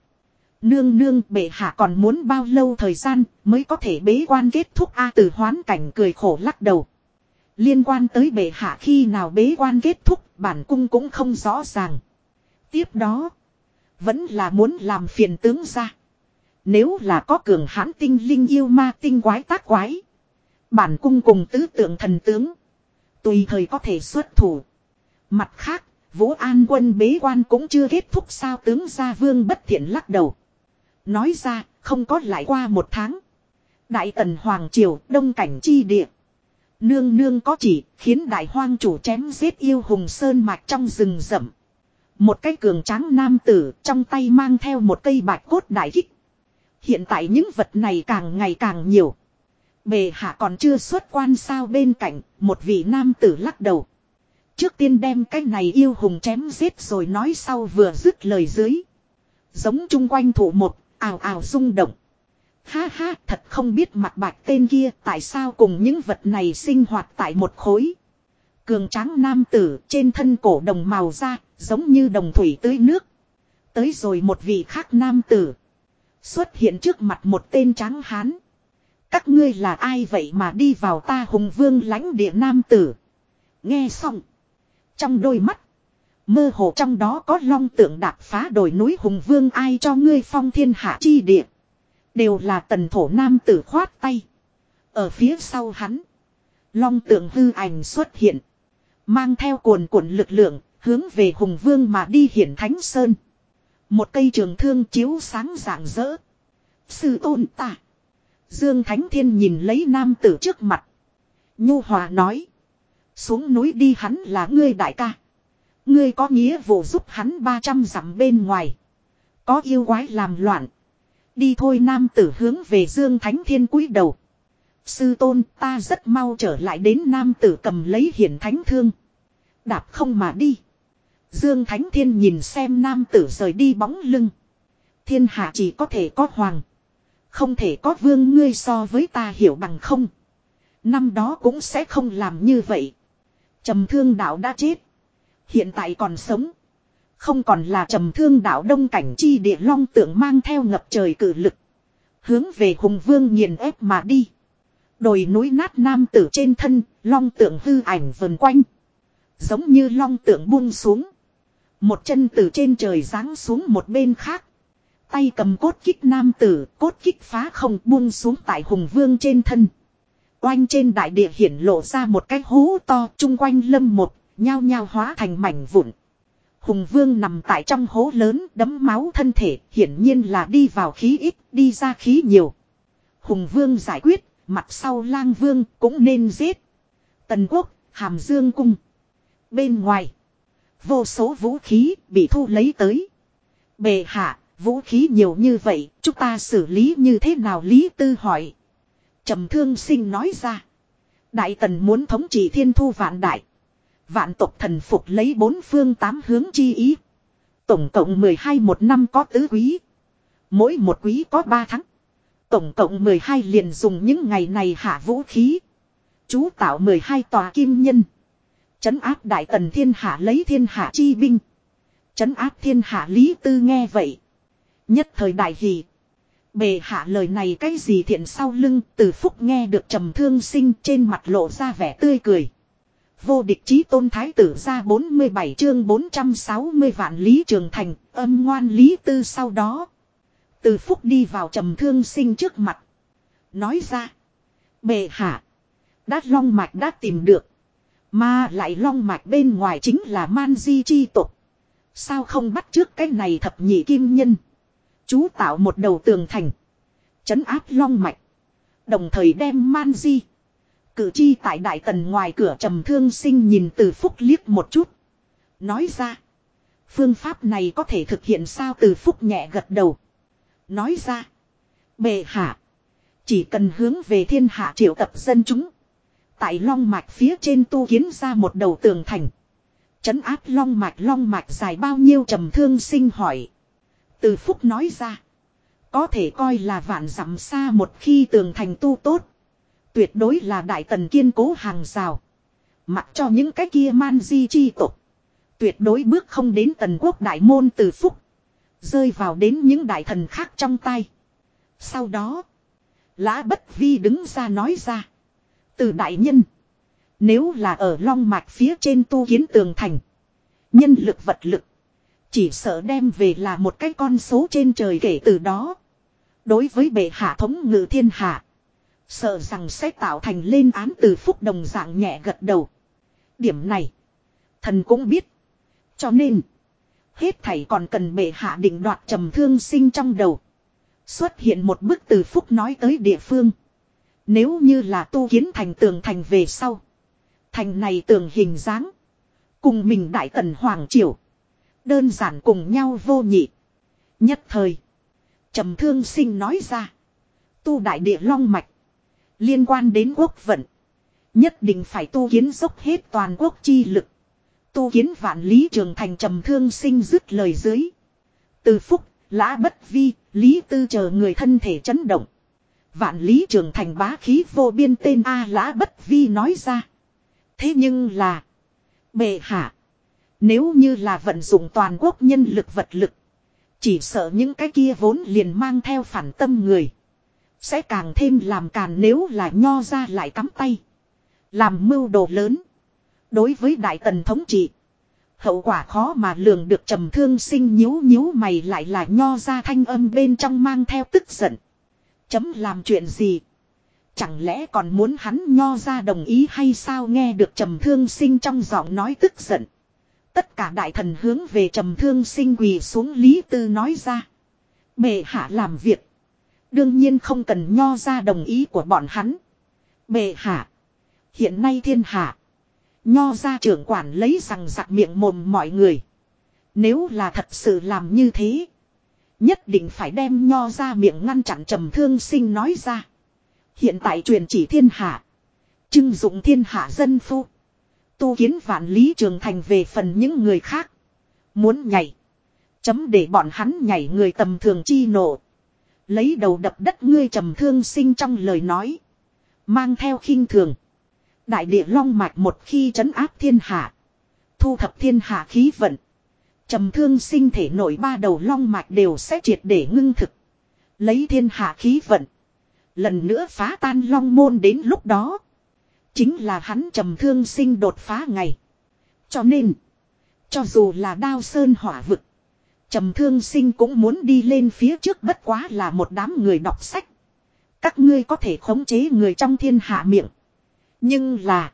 [SPEAKER 1] Nương nương bệ hạ còn muốn bao lâu thời gian mới có thể bế quan kết thúc A từ hoán cảnh cười khổ lắc đầu. Liên quan tới bệ hạ khi nào bế quan kết thúc bản cung cũng không rõ ràng. Tiếp đó. Vẫn là muốn làm phiền tướng ra. Nếu là có cường hãn tinh linh yêu ma tinh quái tác quái. Bản cung cùng tứ tượng thần tướng. Tùy thời có thể xuất thủ. Mặt khác, Vũ An quân bế quan cũng chưa kết thúc sao tướng gia vương bất thiện lắc đầu. Nói ra, không có lại qua một tháng. Đại tần Hoàng Triều, đông cảnh chi địa. Nương nương có chỉ, khiến đại hoang chủ chém giết yêu hùng sơn mạch trong rừng rậm. Một cái cường tráng nam tử trong tay mang theo một cây bạch cốt đại kích. Hiện tại những vật này càng ngày càng nhiều. Bề hạ còn chưa xuất quan sao bên cạnh, một vị nam tử lắc đầu. Trước tiên đem cái này yêu hùng chém giết rồi nói sau vừa dứt lời dưới. Giống chung quanh thủ một, ào ào rung động. Ha ha, thật không biết mặt bạch tên kia tại sao cùng những vật này sinh hoạt tại một khối. Cường tráng nam tử trên thân cổ đồng màu da, giống như đồng thủy tưới nước. Tới rồi một vị khác nam tử. Xuất hiện trước mặt một tên tráng hán. Các ngươi là ai vậy mà đi vào ta hùng vương lãnh địa nam tử. Nghe xong. Trong đôi mắt. Mơ hồ trong đó có long tượng đạp phá đồi núi hùng vương ai cho ngươi phong thiên hạ chi địa. Đều là tần thổ nam tử khoát tay. Ở phía sau hắn. Long tượng hư ảnh xuất hiện. Mang theo cuồn cuộn lực lượng. Hướng về hùng vương mà đi hiển thánh sơn. Một cây trường thương chiếu sáng rạng rỡ. Sư tôn tả Dương Thánh Thiên nhìn lấy nam tử trước mặt. Nhu Hòa nói. Xuống núi đi hắn là ngươi đại ca. Ngươi có nghĩa vụ giúp hắn 300 dặm bên ngoài. Có yêu quái làm loạn. Đi thôi nam tử hướng về Dương Thánh Thiên cúi đầu. Sư tôn, ta rất mau trở lại đến nam tử cầm lấy hiển thánh thương. Đạp không mà đi. Dương Thánh Thiên nhìn xem nam tử rời đi bóng lưng. Thiên hạ chỉ có thể có hoàng. Không thể có vương, ngươi so với ta hiểu bằng không. Năm đó cũng sẽ không làm như vậy. Trầm thương đạo đã chết. Hiện tại còn sống. Không còn là trầm thương đạo đông cảnh chi địa long tượng mang theo ngập trời cử lực. Hướng về hùng vương nghiền ép mà đi. Đồi núi nát nam tử trên thân, long tượng hư ảnh vần quanh. Giống như long tượng buông xuống. Một chân từ trên trời giáng xuống một bên khác. Tay cầm cốt kích nam tử, cốt kích phá không buông xuống tại hùng vương trên thân. Oanh trên đại địa hiển lộ ra một cái hố to chung quanh lâm một, nhao nhao hóa thành mảnh vụn. Hùng vương nằm tại trong hố lớn đấm máu thân thể, hiển nhiên là đi vào khí ít, đi ra khí nhiều. Hùng vương giải quyết, mặt sau lang vương cũng nên giết. Tần quốc, hàm dương cung. Bên ngoài, vô số vũ khí bị thu lấy tới. Bề hạ, vũ khí nhiều như vậy, chúng ta xử lý như thế nào Lý Tư hỏi. trầm thương sinh nói ra. Đại tần muốn thống trị thiên thu vạn đại. Vạn tộc thần phục lấy bốn phương tám hướng chi ý. Tổng cộng 12 một năm có tứ quý. Mỗi một quý có ba tháng. Tổng cộng 12 liền dùng những ngày này hạ vũ khí. Chú tạo 12 tòa kim nhân. Chấn áp đại tần thiên hạ lấy thiên hạ chi binh. Chấn áp thiên hạ lý tư nghe vậy. Nhất thời đại hỷ. Bề hạ lời này cái gì thiện sau lưng, từ phúc nghe được trầm thương sinh trên mặt lộ ra vẻ tươi cười. Vô địch chí tôn thái tử ra 47 chương 460 vạn lý trường thành, âm ngoan lý tư sau đó. Từ phúc đi vào trầm thương sinh trước mặt. Nói ra. Bệ hạ. Đát long mạch đã tìm được. Mà lại long mạch bên ngoài chính là man di chi tục. Sao không bắt trước cái này thập nhị kim nhân. Chú tạo một đầu tường thành. Chấn áp long mạch. Đồng thời đem man di. Cử chi tại đại tần ngoài cửa trầm thương sinh nhìn từ phúc liếc một chút. Nói ra. Phương pháp này có thể thực hiện sao từ phúc nhẹ gật đầu. Nói ra. Bệ hạ. Chỉ cần hướng về thiên hạ triệu tập dân chúng. Tại long mạch phía trên tu kiến ra một đầu tường thành. Chấn áp long mạch long mạch dài bao nhiêu trầm thương sinh hỏi. Từ phúc nói ra. Có thể coi là vạn dặm xa một khi tường thành tu tốt. Tuyệt đối là đại tần kiên cố hàng rào. Mặc cho những cái kia man di chi tục. Tuyệt đối bước không đến tần quốc đại môn từ phúc. Rơi vào đến những đại thần khác trong tay. Sau đó. Lã bất vi đứng ra nói ra. Từ đại nhân. Nếu là ở long mạch phía trên tu kiến tường thành. Nhân lực vật lực. Chỉ sợ đem về là một cái con số trên trời kể từ đó. Đối với bệ hạ thống ngự thiên hạ. Sợ rằng sẽ tạo thành lên án từ phúc đồng dạng nhẹ gật đầu. Điểm này. Thần cũng biết. Cho nên. Hết thảy còn cần bệ hạ định đoạt trầm thương sinh trong đầu. Xuất hiện một bức từ phúc nói tới địa phương. Nếu như là tu kiến thành tường thành về sau. Thành này tường hình dáng. Cùng mình đại tần hoàng triều. Đơn giản cùng nhau vô nhị. Nhất thời. trầm thương sinh nói ra. Tu đại địa long mạch. Liên quan đến quốc vận. Nhất định phải tu kiến dốc hết toàn quốc chi lực. Tu kiến vạn lý trường thành trầm thương sinh dứt lời dưới. Từ phúc, lã bất vi, lý tư chờ người thân thể chấn động. Vạn lý trường thành bá khí vô biên tên A lã bất vi nói ra. Thế nhưng là. Bệ hạ. Nếu như là vận dụng toàn quốc nhân lực vật lực. Chỉ sợ những cái kia vốn liền mang theo phản tâm người. Sẽ càng thêm làm càn nếu là nho ra lại cắm tay. Làm mưu đồ lớn. Đối với đại tần thống trị. Hậu quả khó mà lường được trầm thương sinh nhíu nhíu mày lại là nho ra thanh âm bên trong mang theo tức giận. Chấm làm chuyện gì? Chẳng lẽ còn muốn hắn nho ra đồng ý hay sao nghe được trầm thương sinh trong giọng nói tức giận. Tất cả đại thần hướng về trầm thương sinh quỳ xuống Lý Tư nói ra. Bệ hạ làm việc. Đương nhiên không cần nho ra đồng ý của bọn hắn. Bệ hạ. Hiện nay thiên hạ. Nho ra trưởng quản lấy rằng giặc miệng mồm mọi người. Nếu là thật sự làm như thế. Nhất định phải đem nho ra miệng ngăn chặn trầm thương sinh nói ra. Hiện tại truyền chỉ thiên hạ. Trưng dụng thiên hạ dân phu. Tu kiến vạn lý trường thành về phần những người khác. Muốn nhảy. Chấm để bọn hắn nhảy người tầm thường chi nộ. Lấy đầu đập đất ngươi trầm thương sinh trong lời nói. Mang theo khinh thường. Đại địa long mạch một khi trấn áp thiên hạ. Thu thập thiên hạ khí vận. trầm thương sinh thể nổi ba đầu long mạch đều sẽ triệt để ngưng thực. Lấy thiên hạ khí vận. Lần nữa phá tan long môn đến lúc đó. Chính là hắn trầm thương sinh đột phá ngày. Cho nên. Cho dù là đao sơn hỏa vực. Trầm thương sinh cũng muốn đi lên phía trước bất quá là một đám người đọc sách. Các ngươi có thể khống chế người trong thiên hạ miệng. Nhưng là.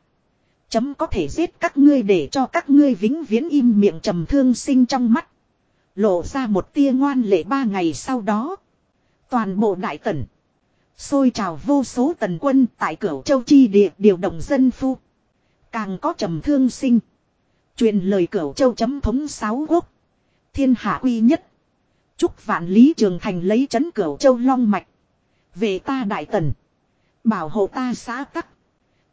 [SPEAKER 1] Chấm có thể giết các ngươi để cho các ngươi vĩnh viễn im miệng trầm thương sinh trong mắt. Lộ ra một tia ngoan lệ ba ngày sau đó. Toàn bộ đại tần. Xôi trào vô số tần quân tại cửa châu chi địa điều động dân phu. Càng có trầm thương sinh. Truyền lời cửa châu chấm thống sáu quốc. Thiên hạ uy nhất. Chúc vạn lý trường thành lấy chấn cửu châu long mạch. Về ta đại tần. Bảo hộ ta xã tắc.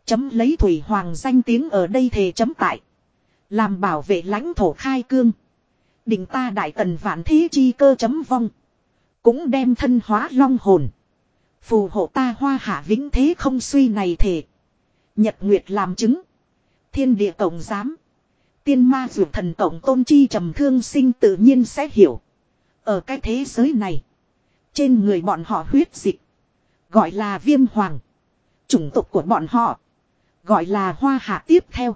[SPEAKER 1] Chấm lấy thủy hoàng danh tiếng ở đây thề chấm tại. Làm bảo vệ lãnh thổ khai cương. Định ta đại tần vạn thế chi cơ chấm vong. Cũng đem thân hóa long hồn. Phù hộ ta hoa hạ vĩnh thế không suy này thể. Nhật Nguyệt làm chứng. Thiên địa tổng giám. Tiên ma dược thần tổng tôn chi trầm thương sinh tự nhiên sẽ hiểu. Ở cái thế giới này. Trên người bọn họ huyết dịch. Gọi là viêm hoàng. Chủng tộc của bọn họ. Gọi là hoa hạ tiếp theo.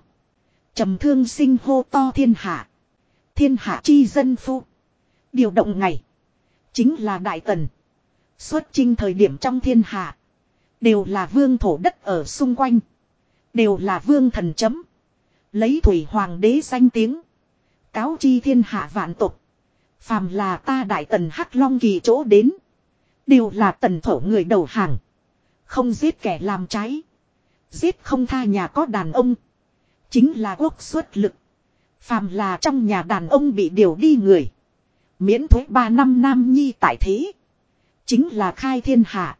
[SPEAKER 1] trầm thương sinh hô to thiên hạ. Thiên hạ chi dân phu. Điều động ngày. Chính là đại tần. Xuất chinh thời điểm trong thiên hạ. Đều là vương thổ đất ở xung quanh. Đều là vương thần chấm. Lấy thủy hoàng đế danh tiếng. Cáo chi thiên hạ vạn tục. Phàm là ta đại tần hắc long kỳ chỗ đến. Đều là tần thổ người đầu hàng. Không giết kẻ làm trái. Giết không tha nhà có đàn ông. Chính là quốc xuất lực. Phàm là trong nhà đàn ông bị điều đi người. Miễn thuế 3 năm nam nhi tại thế. Chính là khai thiên hạ.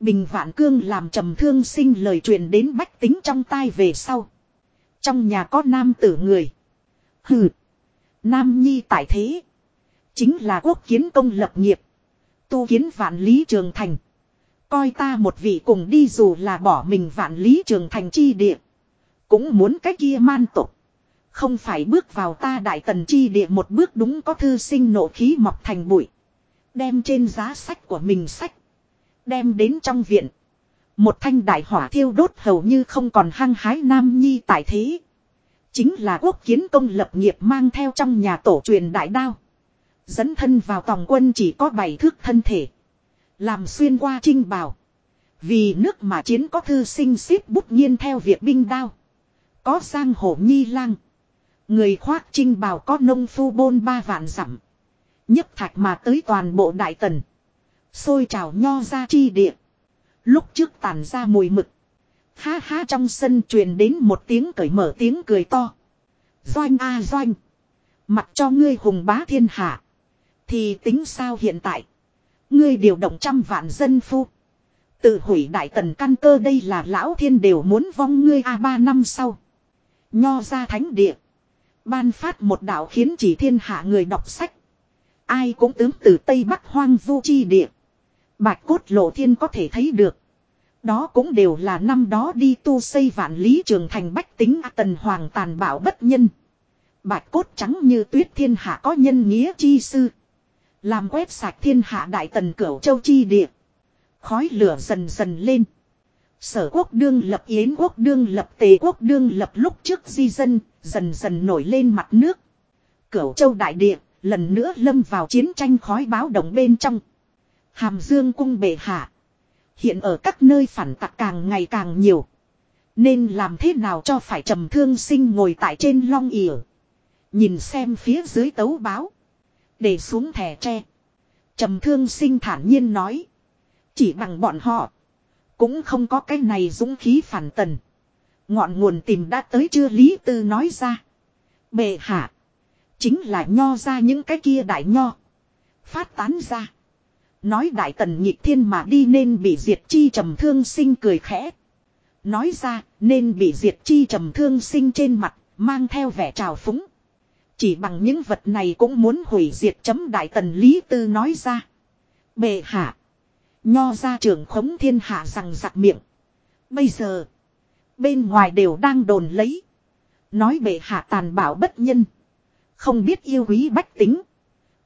[SPEAKER 1] Bình vạn cương làm trầm thương sinh lời truyền đến bách tính trong tai về sau. Trong nhà có nam tử người. Hừ. Nam nhi tại thế. Chính là quốc kiến công lập nghiệp. Tu kiến vạn lý trường thành. Coi ta một vị cùng đi dù là bỏ mình vạn lý trường thành chi địa. Cũng muốn cái kia man tục. Không phải bước vào ta đại tần chi địa một bước đúng có thư sinh nộ khí mọc thành bụi. Đem trên giá sách của mình sách. Đem đến trong viện. Một thanh đại hỏa thiêu đốt hầu như không còn hăng hái nam nhi tại thế. Chính là quốc kiến công lập nghiệp mang theo trong nhà tổ truyền đại đao. Dẫn thân vào tòng quân chỉ có bảy thước thân thể. Làm xuyên qua trinh bào. Vì nước mà chiến có thư sinh xếp bút nhiên theo việc binh đao. Có sang hổ nhi lang. Người khoác trinh bào có nông phu bôn ba vạn dặm nhấp thạch mà tới toàn bộ đại tần. Xôi trào nho ra chi địa. Lúc trước tàn ra mùi mực. Ha ha, trong sân truyền đến một tiếng cởi mở, tiếng cười to. Doanh a doanh. mặt cho ngươi hùng bá thiên hạ. Thì tính sao hiện tại. Ngươi điều động trăm vạn dân phu. Tự hủy đại tần căn cơ đây là lão thiên đều muốn vong ngươi a ba năm sau. Nho ra thánh địa. Ban phát một đạo khiến chỉ thiên hạ người đọc sách. Ai cũng tướng từ Tây Bắc hoang vu chi địa. Bạch cốt lộ thiên có thể thấy được. Đó cũng đều là năm đó đi tu xây vạn lý trường thành bách tính A tần hoàng tàn bạo bất nhân. Bạch cốt trắng như tuyết thiên hạ có nhân nghĩa chi sư. Làm quét sạch thiên hạ đại tần cửu châu chi địa. Khói lửa dần dần lên. Sở quốc đương lập yến quốc đương lập tề quốc đương lập lúc trước di dân, dần dần nổi lên mặt nước. Cửu châu đại địa, lần nữa lâm vào chiến tranh khói báo động bên trong. Hàm Dương cung bệ hạ. Hiện ở các nơi phản tặc càng ngày càng nhiều. Nên làm thế nào cho phải trầm thương sinh ngồi tại trên long ỉa. Nhìn xem phía dưới tấu báo. Để xuống thẻ tre. Trầm thương sinh thản nhiên nói. Chỉ bằng bọn họ. Cũng không có cái này dũng khí phản tần. Ngọn nguồn tìm đã tới chưa Lý Tư nói ra. Bệ hạ. Chính là nho ra những cái kia đại nho. Phát tán ra. Nói đại tần nhịp thiên mà đi nên bị diệt chi trầm thương sinh cười khẽ. Nói ra nên bị diệt chi trầm thương sinh trên mặt, mang theo vẻ trào phúng. Chỉ bằng những vật này cũng muốn hủy diệt chấm đại tần lý tư nói ra. Bệ hạ. Nho ra trưởng khống thiên hạ rằng giặc miệng. Bây giờ. Bên ngoài đều đang đồn lấy. Nói bệ hạ tàn bạo bất nhân. Không biết yêu quý bách tính.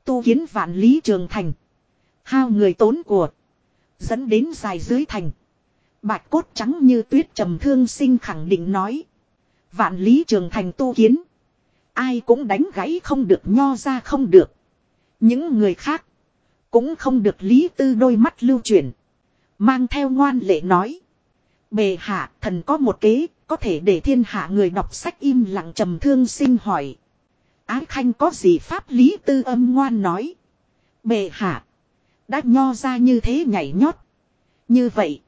[SPEAKER 1] Tu kiến vạn lý trường thành. Hao người tốn của. Dẫn đến dài dưới thành. Bạch cốt trắng như tuyết trầm thương sinh khẳng định nói. Vạn lý trường thành tu kiến. Ai cũng đánh gãy không được, nho ra không được. Những người khác. Cũng không được lý tư đôi mắt lưu chuyển. Mang theo ngoan lệ nói. Bề hạ, thần có một kế. Có thể để thiên hạ người đọc sách im lặng trầm thương sinh hỏi. Ái khanh có gì pháp lý tư âm ngoan nói. Bề hạ. Đã nho ra như thế nhảy nhót. Như vậy.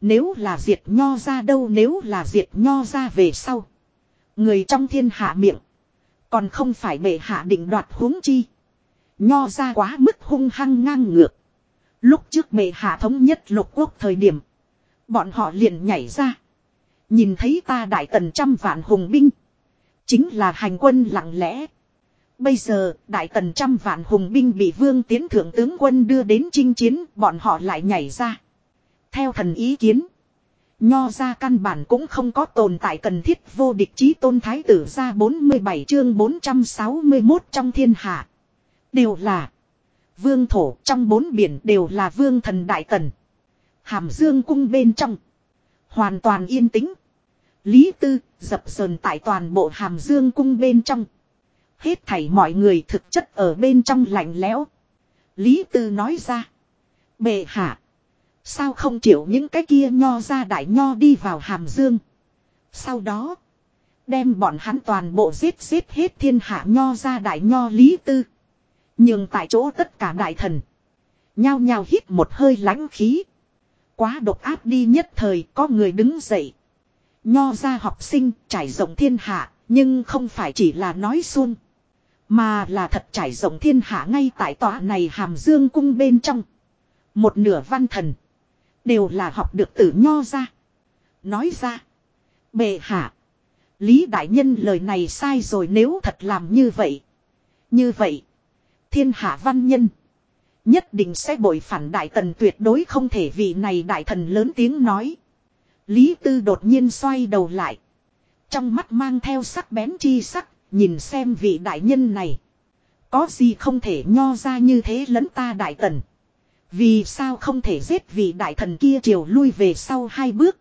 [SPEAKER 1] Nếu là diệt nho ra đâu, nếu là diệt nho ra về sau. Người trong thiên hạ miệng. Còn không phải bệ hạ định đoạt huống chi. Nho ra quá mức hung hăng ngang ngược. Lúc trước bệ hạ thống nhất lục quốc thời điểm. Bọn họ liền nhảy ra. Nhìn thấy ta đại tần trăm vạn hùng binh. Chính là hành quân lặng lẽ. Bây giờ, đại tần trăm vạn hùng binh bị vương tiến thượng tướng quân đưa đến chinh chiến, bọn họ lại nhảy ra. Theo thần ý kiến, nho ra căn bản cũng không có tồn tại cần thiết vô địch chí tôn thái tử ra 47 chương 461 trong thiên hạ. Đều là vương thổ trong bốn biển đều là vương thần đại tần. Hàm dương cung bên trong. Hoàn toàn yên tĩnh. Lý tư dập sờn tại toàn bộ hàm dương cung bên trong. Hết thảy mọi người thực chất ở bên trong lạnh lẽo. Lý tư nói ra. Bệ hạ. Sao không chịu những cái kia nho ra đại nho đi vào hàm dương. Sau đó. Đem bọn hắn toàn bộ giết giết hết thiên hạ nho ra đại nho lý tư. Nhưng tại chỗ tất cả đại thần. Nhao nhao hít một hơi lãnh khí. Quá độc áp đi nhất thời, có người đứng dậy. Nho ra học sinh trải rộng thiên hạ. Nhưng không phải chỉ là nói xuông. Mà là thật trải rộng thiên hạ ngay tại tòa này hàm dương cung bên trong. Một nửa văn thần. Đều là học được từ nho ra. Nói ra. Bệ hạ. Lý đại nhân lời này sai rồi nếu thật làm như vậy. Như vậy. Thiên hạ văn nhân. Nhất định sẽ bội phản đại tần tuyệt đối không thể vì này đại thần lớn tiếng nói. Lý tư đột nhiên xoay đầu lại. Trong mắt mang theo sắc bén chi sắc, nhìn xem vị đại nhân này. Có gì không thể nho ra như thế lẫn ta đại tần. Vì sao không thể giết vị đại thần kia chiều lui về sau hai bước.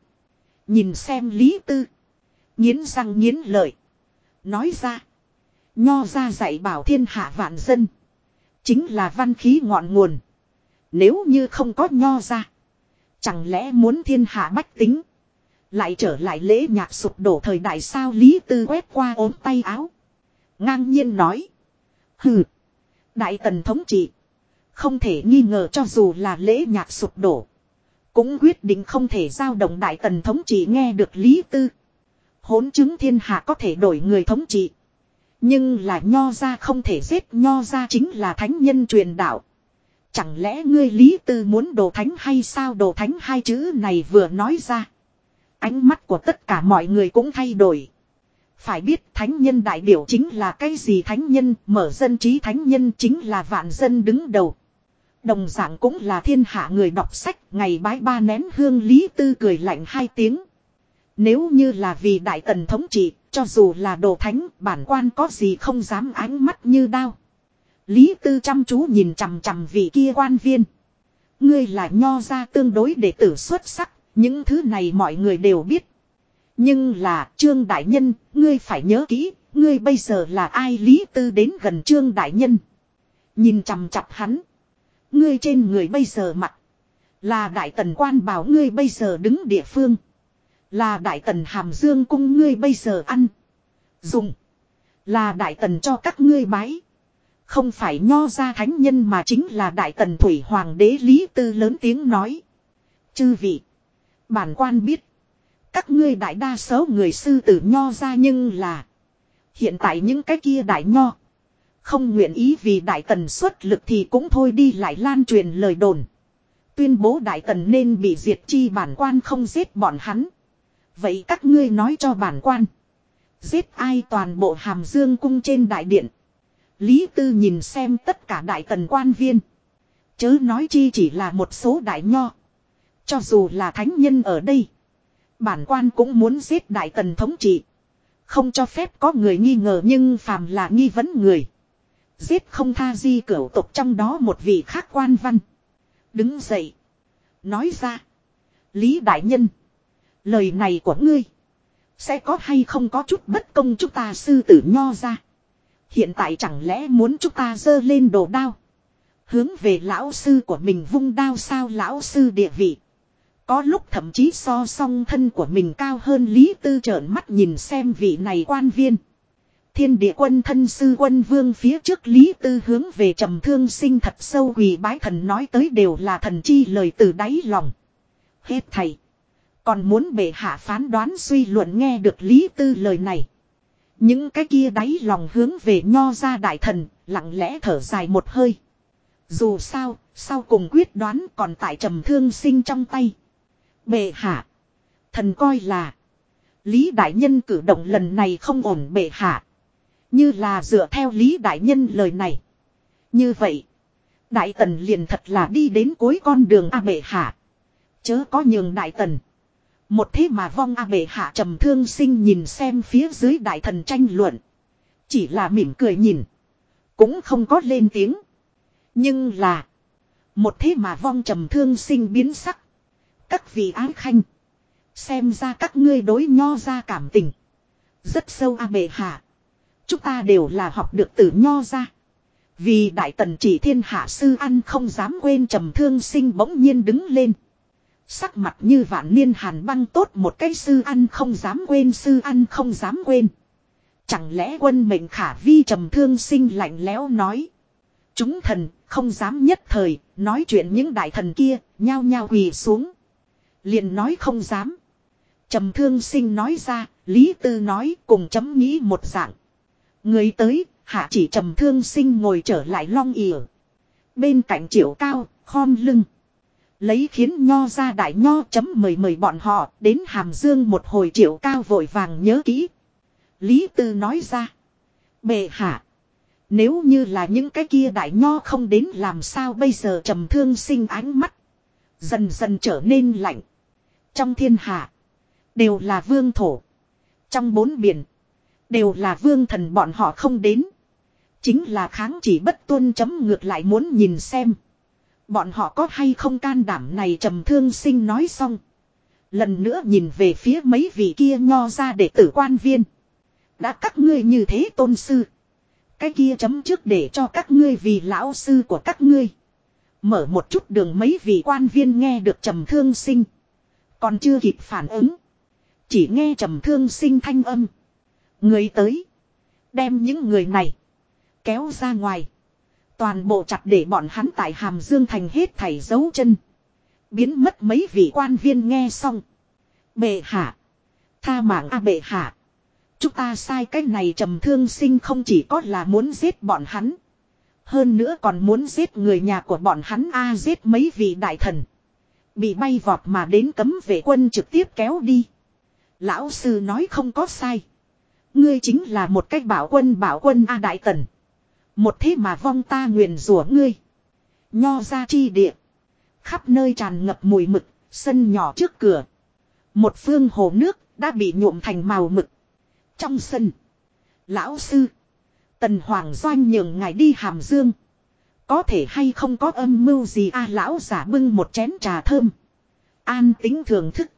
[SPEAKER 1] Nhìn xem Lý Tư. Nghiến răng nghiến lợi. Nói ra. Nho ra dạy bảo thiên hạ vạn dân. Chính là văn khí ngọn nguồn. Nếu như không có nho ra. Chẳng lẽ muốn thiên hạ bách tính. Lại trở lại lễ nhạc sụp đổ thời đại sao Lý Tư quét qua ốm tay áo. Ngang nhiên nói. Hừ. Đại tần thống trị. Không thể nghi ngờ cho dù là lễ nhạc sụp đổ. Cũng quyết định không thể giao động đại tần thống trị nghe được Lý Tư. Hốn chứng thiên hạ có thể đổi người thống trị. Nhưng là nho ra không thể giết, nho ra chính là thánh nhân truyền đạo. Chẳng lẽ ngươi Lý Tư muốn đồ thánh hay sao đồ thánh hai chữ này vừa nói ra. Ánh mắt của tất cả mọi người cũng thay đổi. Phải biết thánh nhân đại biểu chính là cái gì thánh nhân, mở dân trí thánh nhân chính là vạn dân đứng đầu. Đồng dạng cũng là thiên hạ người đọc sách, ngày bái ba nén hương lý tư cười lạnh hai tiếng. Nếu như là vì đại tần thống trị, cho dù là đồ thánh, bản quan có gì không dám ánh mắt như đao. Lý tư chăm chú nhìn chằm chằm vị kia quan viên. Ngươi là nho ra tương đối đệ tử xuất sắc, những thứ này mọi người đều biết. Nhưng là Trương Đại Nhân, ngươi phải nhớ kỹ, ngươi bây giờ là ai Lý Tư đến gần Trương Đại Nhân. Nhìn chằm chặp hắn. Ngươi trên người bây giờ mặt. Là Đại Tần quan bảo ngươi bây giờ đứng địa phương. Là Đại Tần Hàm Dương cung ngươi bây giờ ăn. Dùng. Là Đại Tần cho các ngươi bái. Không phải nho ra thánh nhân mà chính là Đại Tần Thủy Hoàng đế Lý Tư lớn tiếng nói. Chư vị. Bản quan biết. Các ngươi đại đa số người sư tử nho ra nhưng là. Hiện tại những cái kia đại nho. Không nguyện ý vì đại tần xuất lực thì cũng thôi đi lại lan truyền lời đồn. Tuyên bố đại tần nên bị diệt chi bản quan không giết bọn hắn. Vậy các ngươi nói cho bản quan. Giết ai toàn bộ hàm dương cung trên đại điện. Lý Tư nhìn xem tất cả đại tần quan viên. Chớ nói chi chỉ là một số đại nho. Cho dù là thánh nhân ở đây. Bản quan cũng muốn giết đại tần thống trị. Không cho phép có người nghi ngờ nhưng phàm là nghi vấn người. Giết không tha di cửu tục trong đó một vị khác quan văn. Đứng dậy. Nói ra. Lý Đại Nhân. Lời này của ngươi. Sẽ có hay không có chút bất công chúng ta sư tử nho ra. Hiện tại chẳng lẽ muốn chúng ta dơ lên đồ đao. Hướng về lão sư của mình vung đao sao lão sư địa vị. Có lúc thậm chí so song thân của mình cao hơn Lý Tư trợn mắt nhìn xem vị này quan viên. Thiên địa quân thân sư quân vương phía trước Lý Tư hướng về trầm thương sinh thật sâu quỳ bái thần nói tới đều là thần chi lời từ đáy lòng. Hết thầy. Còn muốn bệ hạ phán đoán suy luận nghe được Lý Tư lời này. Những cái kia đáy lòng hướng về nho ra đại thần, lặng lẽ thở dài một hơi. Dù sao, sau cùng quyết đoán còn tại trầm thương sinh trong tay. Bệ hạ. Thần coi là. Lý Đại Nhân cử động lần này không ổn bệ hạ. Như là dựa theo Lý Đại Nhân lời này. Như vậy. Đại Tần liền thật là đi đến cuối con đường A bệ hạ. Chớ có nhường Đại Tần. Một thế mà vong A bệ hạ trầm thương sinh nhìn xem phía dưới Đại Thần tranh luận. Chỉ là mỉm cười nhìn. Cũng không có lên tiếng. Nhưng là. Một thế mà vong trầm thương sinh biến sắc. Các vị ái khanh. Xem ra các ngươi đối nho ra cảm tình. Rất sâu a bệ hạ. Chúng ta đều là học được từ nho ra. Vì đại tần chỉ thiên hạ sư ăn không dám quên trầm thương sinh bỗng nhiên đứng lên. Sắc mặt như vạn niên hàn băng tốt một cái sư ăn không dám quên, sư ăn không dám quên. Chẳng lẽ quân mệnh khả vi trầm thương sinh lạnh lẽo nói. Chúng thần không dám nhất thời, nói chuyện những đại thần kia, nhao nhao quỳ xuống liền nói không dám. Trầm thương sinh nói ra, Lý Tư nói cùng chấm nghĩ một dạng. Người tới, hạ chỉ trầm thương sinh ngồi trở lại long ỉa. Bên cạnh triệu cao, khom lưng. Lấy khiến nho ra đại nho chấm mời mời bọn họ đến hàm dương một hồi triệu cao vội vàng nhớ kỹ. Lý Tư nói ra. Bệ hạ. Nếu như là những cái kia đại nho không đến làm sao bây giờ trầm thương sinh ánh mắt. Dần dần trở nên lạnh. Trong thiên hạ. Đều là vương thổ. Trong bốn biển. Đều là vương thần bọn họ không đến. Chính là kháng chỉ bất tuân chấm ngược lại muốn nhìn xem. Bọn họ có hay không can đảm này trầm thương sinh nói xong. Lần nữa nhìn về phía mấy vị kia nho ra để tử quan viên. Đã các ngươi như thế tôn sư. Cái kia chấm trước để cho các ngươi vì lão sư của các ngươi. Mở một chút đường mấy vị quan viên nghe được trầm thương sinh. Còn chưa kịp phản ứng. Chỉ nghe trầm thương sinh thanh âm. Người tới. Đem những người này. Kéo ra ngoài. Toàn bộ chặt để bọn hắn tại hàm dương thành hết thảy dấu chân. Biến mất mấy vị quan viên nghe xong. Bệ hạ. Tha mạng a bệ hạ. Chúng ta sai cái này trầm thương sinh không chỉ có là muốn giết bọn hắn. Hơn nữa còn muốn giết người nhà của bọn hắn a giết mấy vị đại thần. Bị bay vọt mà đến cấm vệ quân trực tiếp kéo đi. Lão sư nói không có sai. Ngươi chính là một cách bảo quân bảo quân A Đại Tần. Một thế mà vong ta nguyền rủa ngươi. Nho ra chi địa. Khắp nơi tràn ngập mùi mực, sân nhỏ trước cửa. Một phương hồ nước đã bị nhuộm thành màu mực. Trong sân. Lão sư. Tần Hoàng Doanh nhường ngài đi hàm dương. Có thể hay không có âm mưu gì a à, lão giả bưng một chén trà thơm. An tính thưởng thức.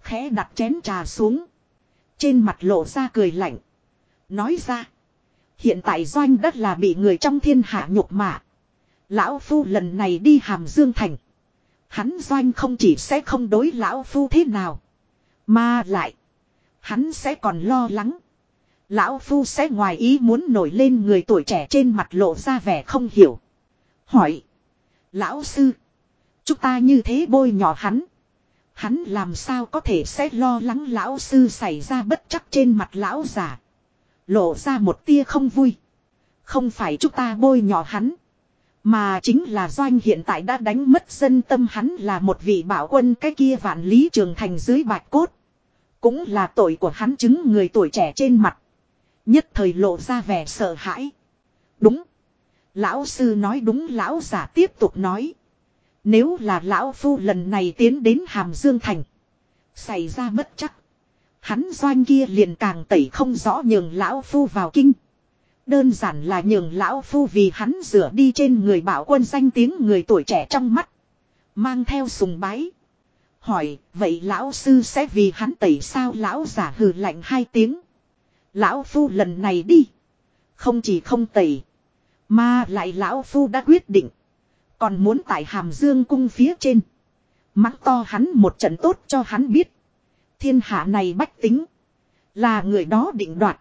[SPEAKER 1] Khẽ đặt chén trà xuống. Trên mặt lộ ra cười lạnh. Nói ra. Hiện tại doanh đất là bị người trong thiên hạ nhục mạ. Lão Phu lần này đi hàm dương thành. Hắn doanh không chỉ sẽ không đối lão Phu thế nào. Mà lại. Hắn sẽ còn lo lắng. Lão Phu sẽ ngoài ý muốn nổi lên người tuổi trẻ trên mặt lộ ra vẻ không hiểu. Hỏi. Lão sư. Chúng ta như thế bôi nhỏ hắn. Hắn làm sao có thể sẽ lo lắng lão sư xảy ra bất chắc trên mặt lão giả. Lộ ra một tia không vui. Không phải chúng ta bôi nhỏ hắn. Mà chính là doanh hiện tại đã đánh mất dân tâm hắn là một vị bảo quân cái kia vạn lý trường thành dưới bạch cốt. Cũng là tội của hắn chứng người tuổi trẻ trên mặt. Nhất thời lộ ra vẻ sợ hãi. Đúng. Lão sư nói đúng lão giả tiếp tục nói. Nếu là lão phu lần này tiến đến Hàm Dương Thành. Xảy ra bất chắc. Hắn doanh kia liền càng tẩy không rõ nhường lão phu vào kinh. Đơn giản là nhường lão phu vì hắn rửa đi trên người bảo quân danh tiếng người tuổi trẻ trong mắt. Mang theo sùng bái. Hỏi, vậy lão sư sẽ vì hắn tẩy sao lão giả hừ lạnh hai tiếng. Lão phu lần này đi. Không chỉ không tẩy. Mà lại lão phu đã quyết định. Còn muốn tại hàm dương cung phía trên. Mắng to hắn một trận tốt cho hắn biết. Thiên hạ này bách tính. Là người đó định đoạt.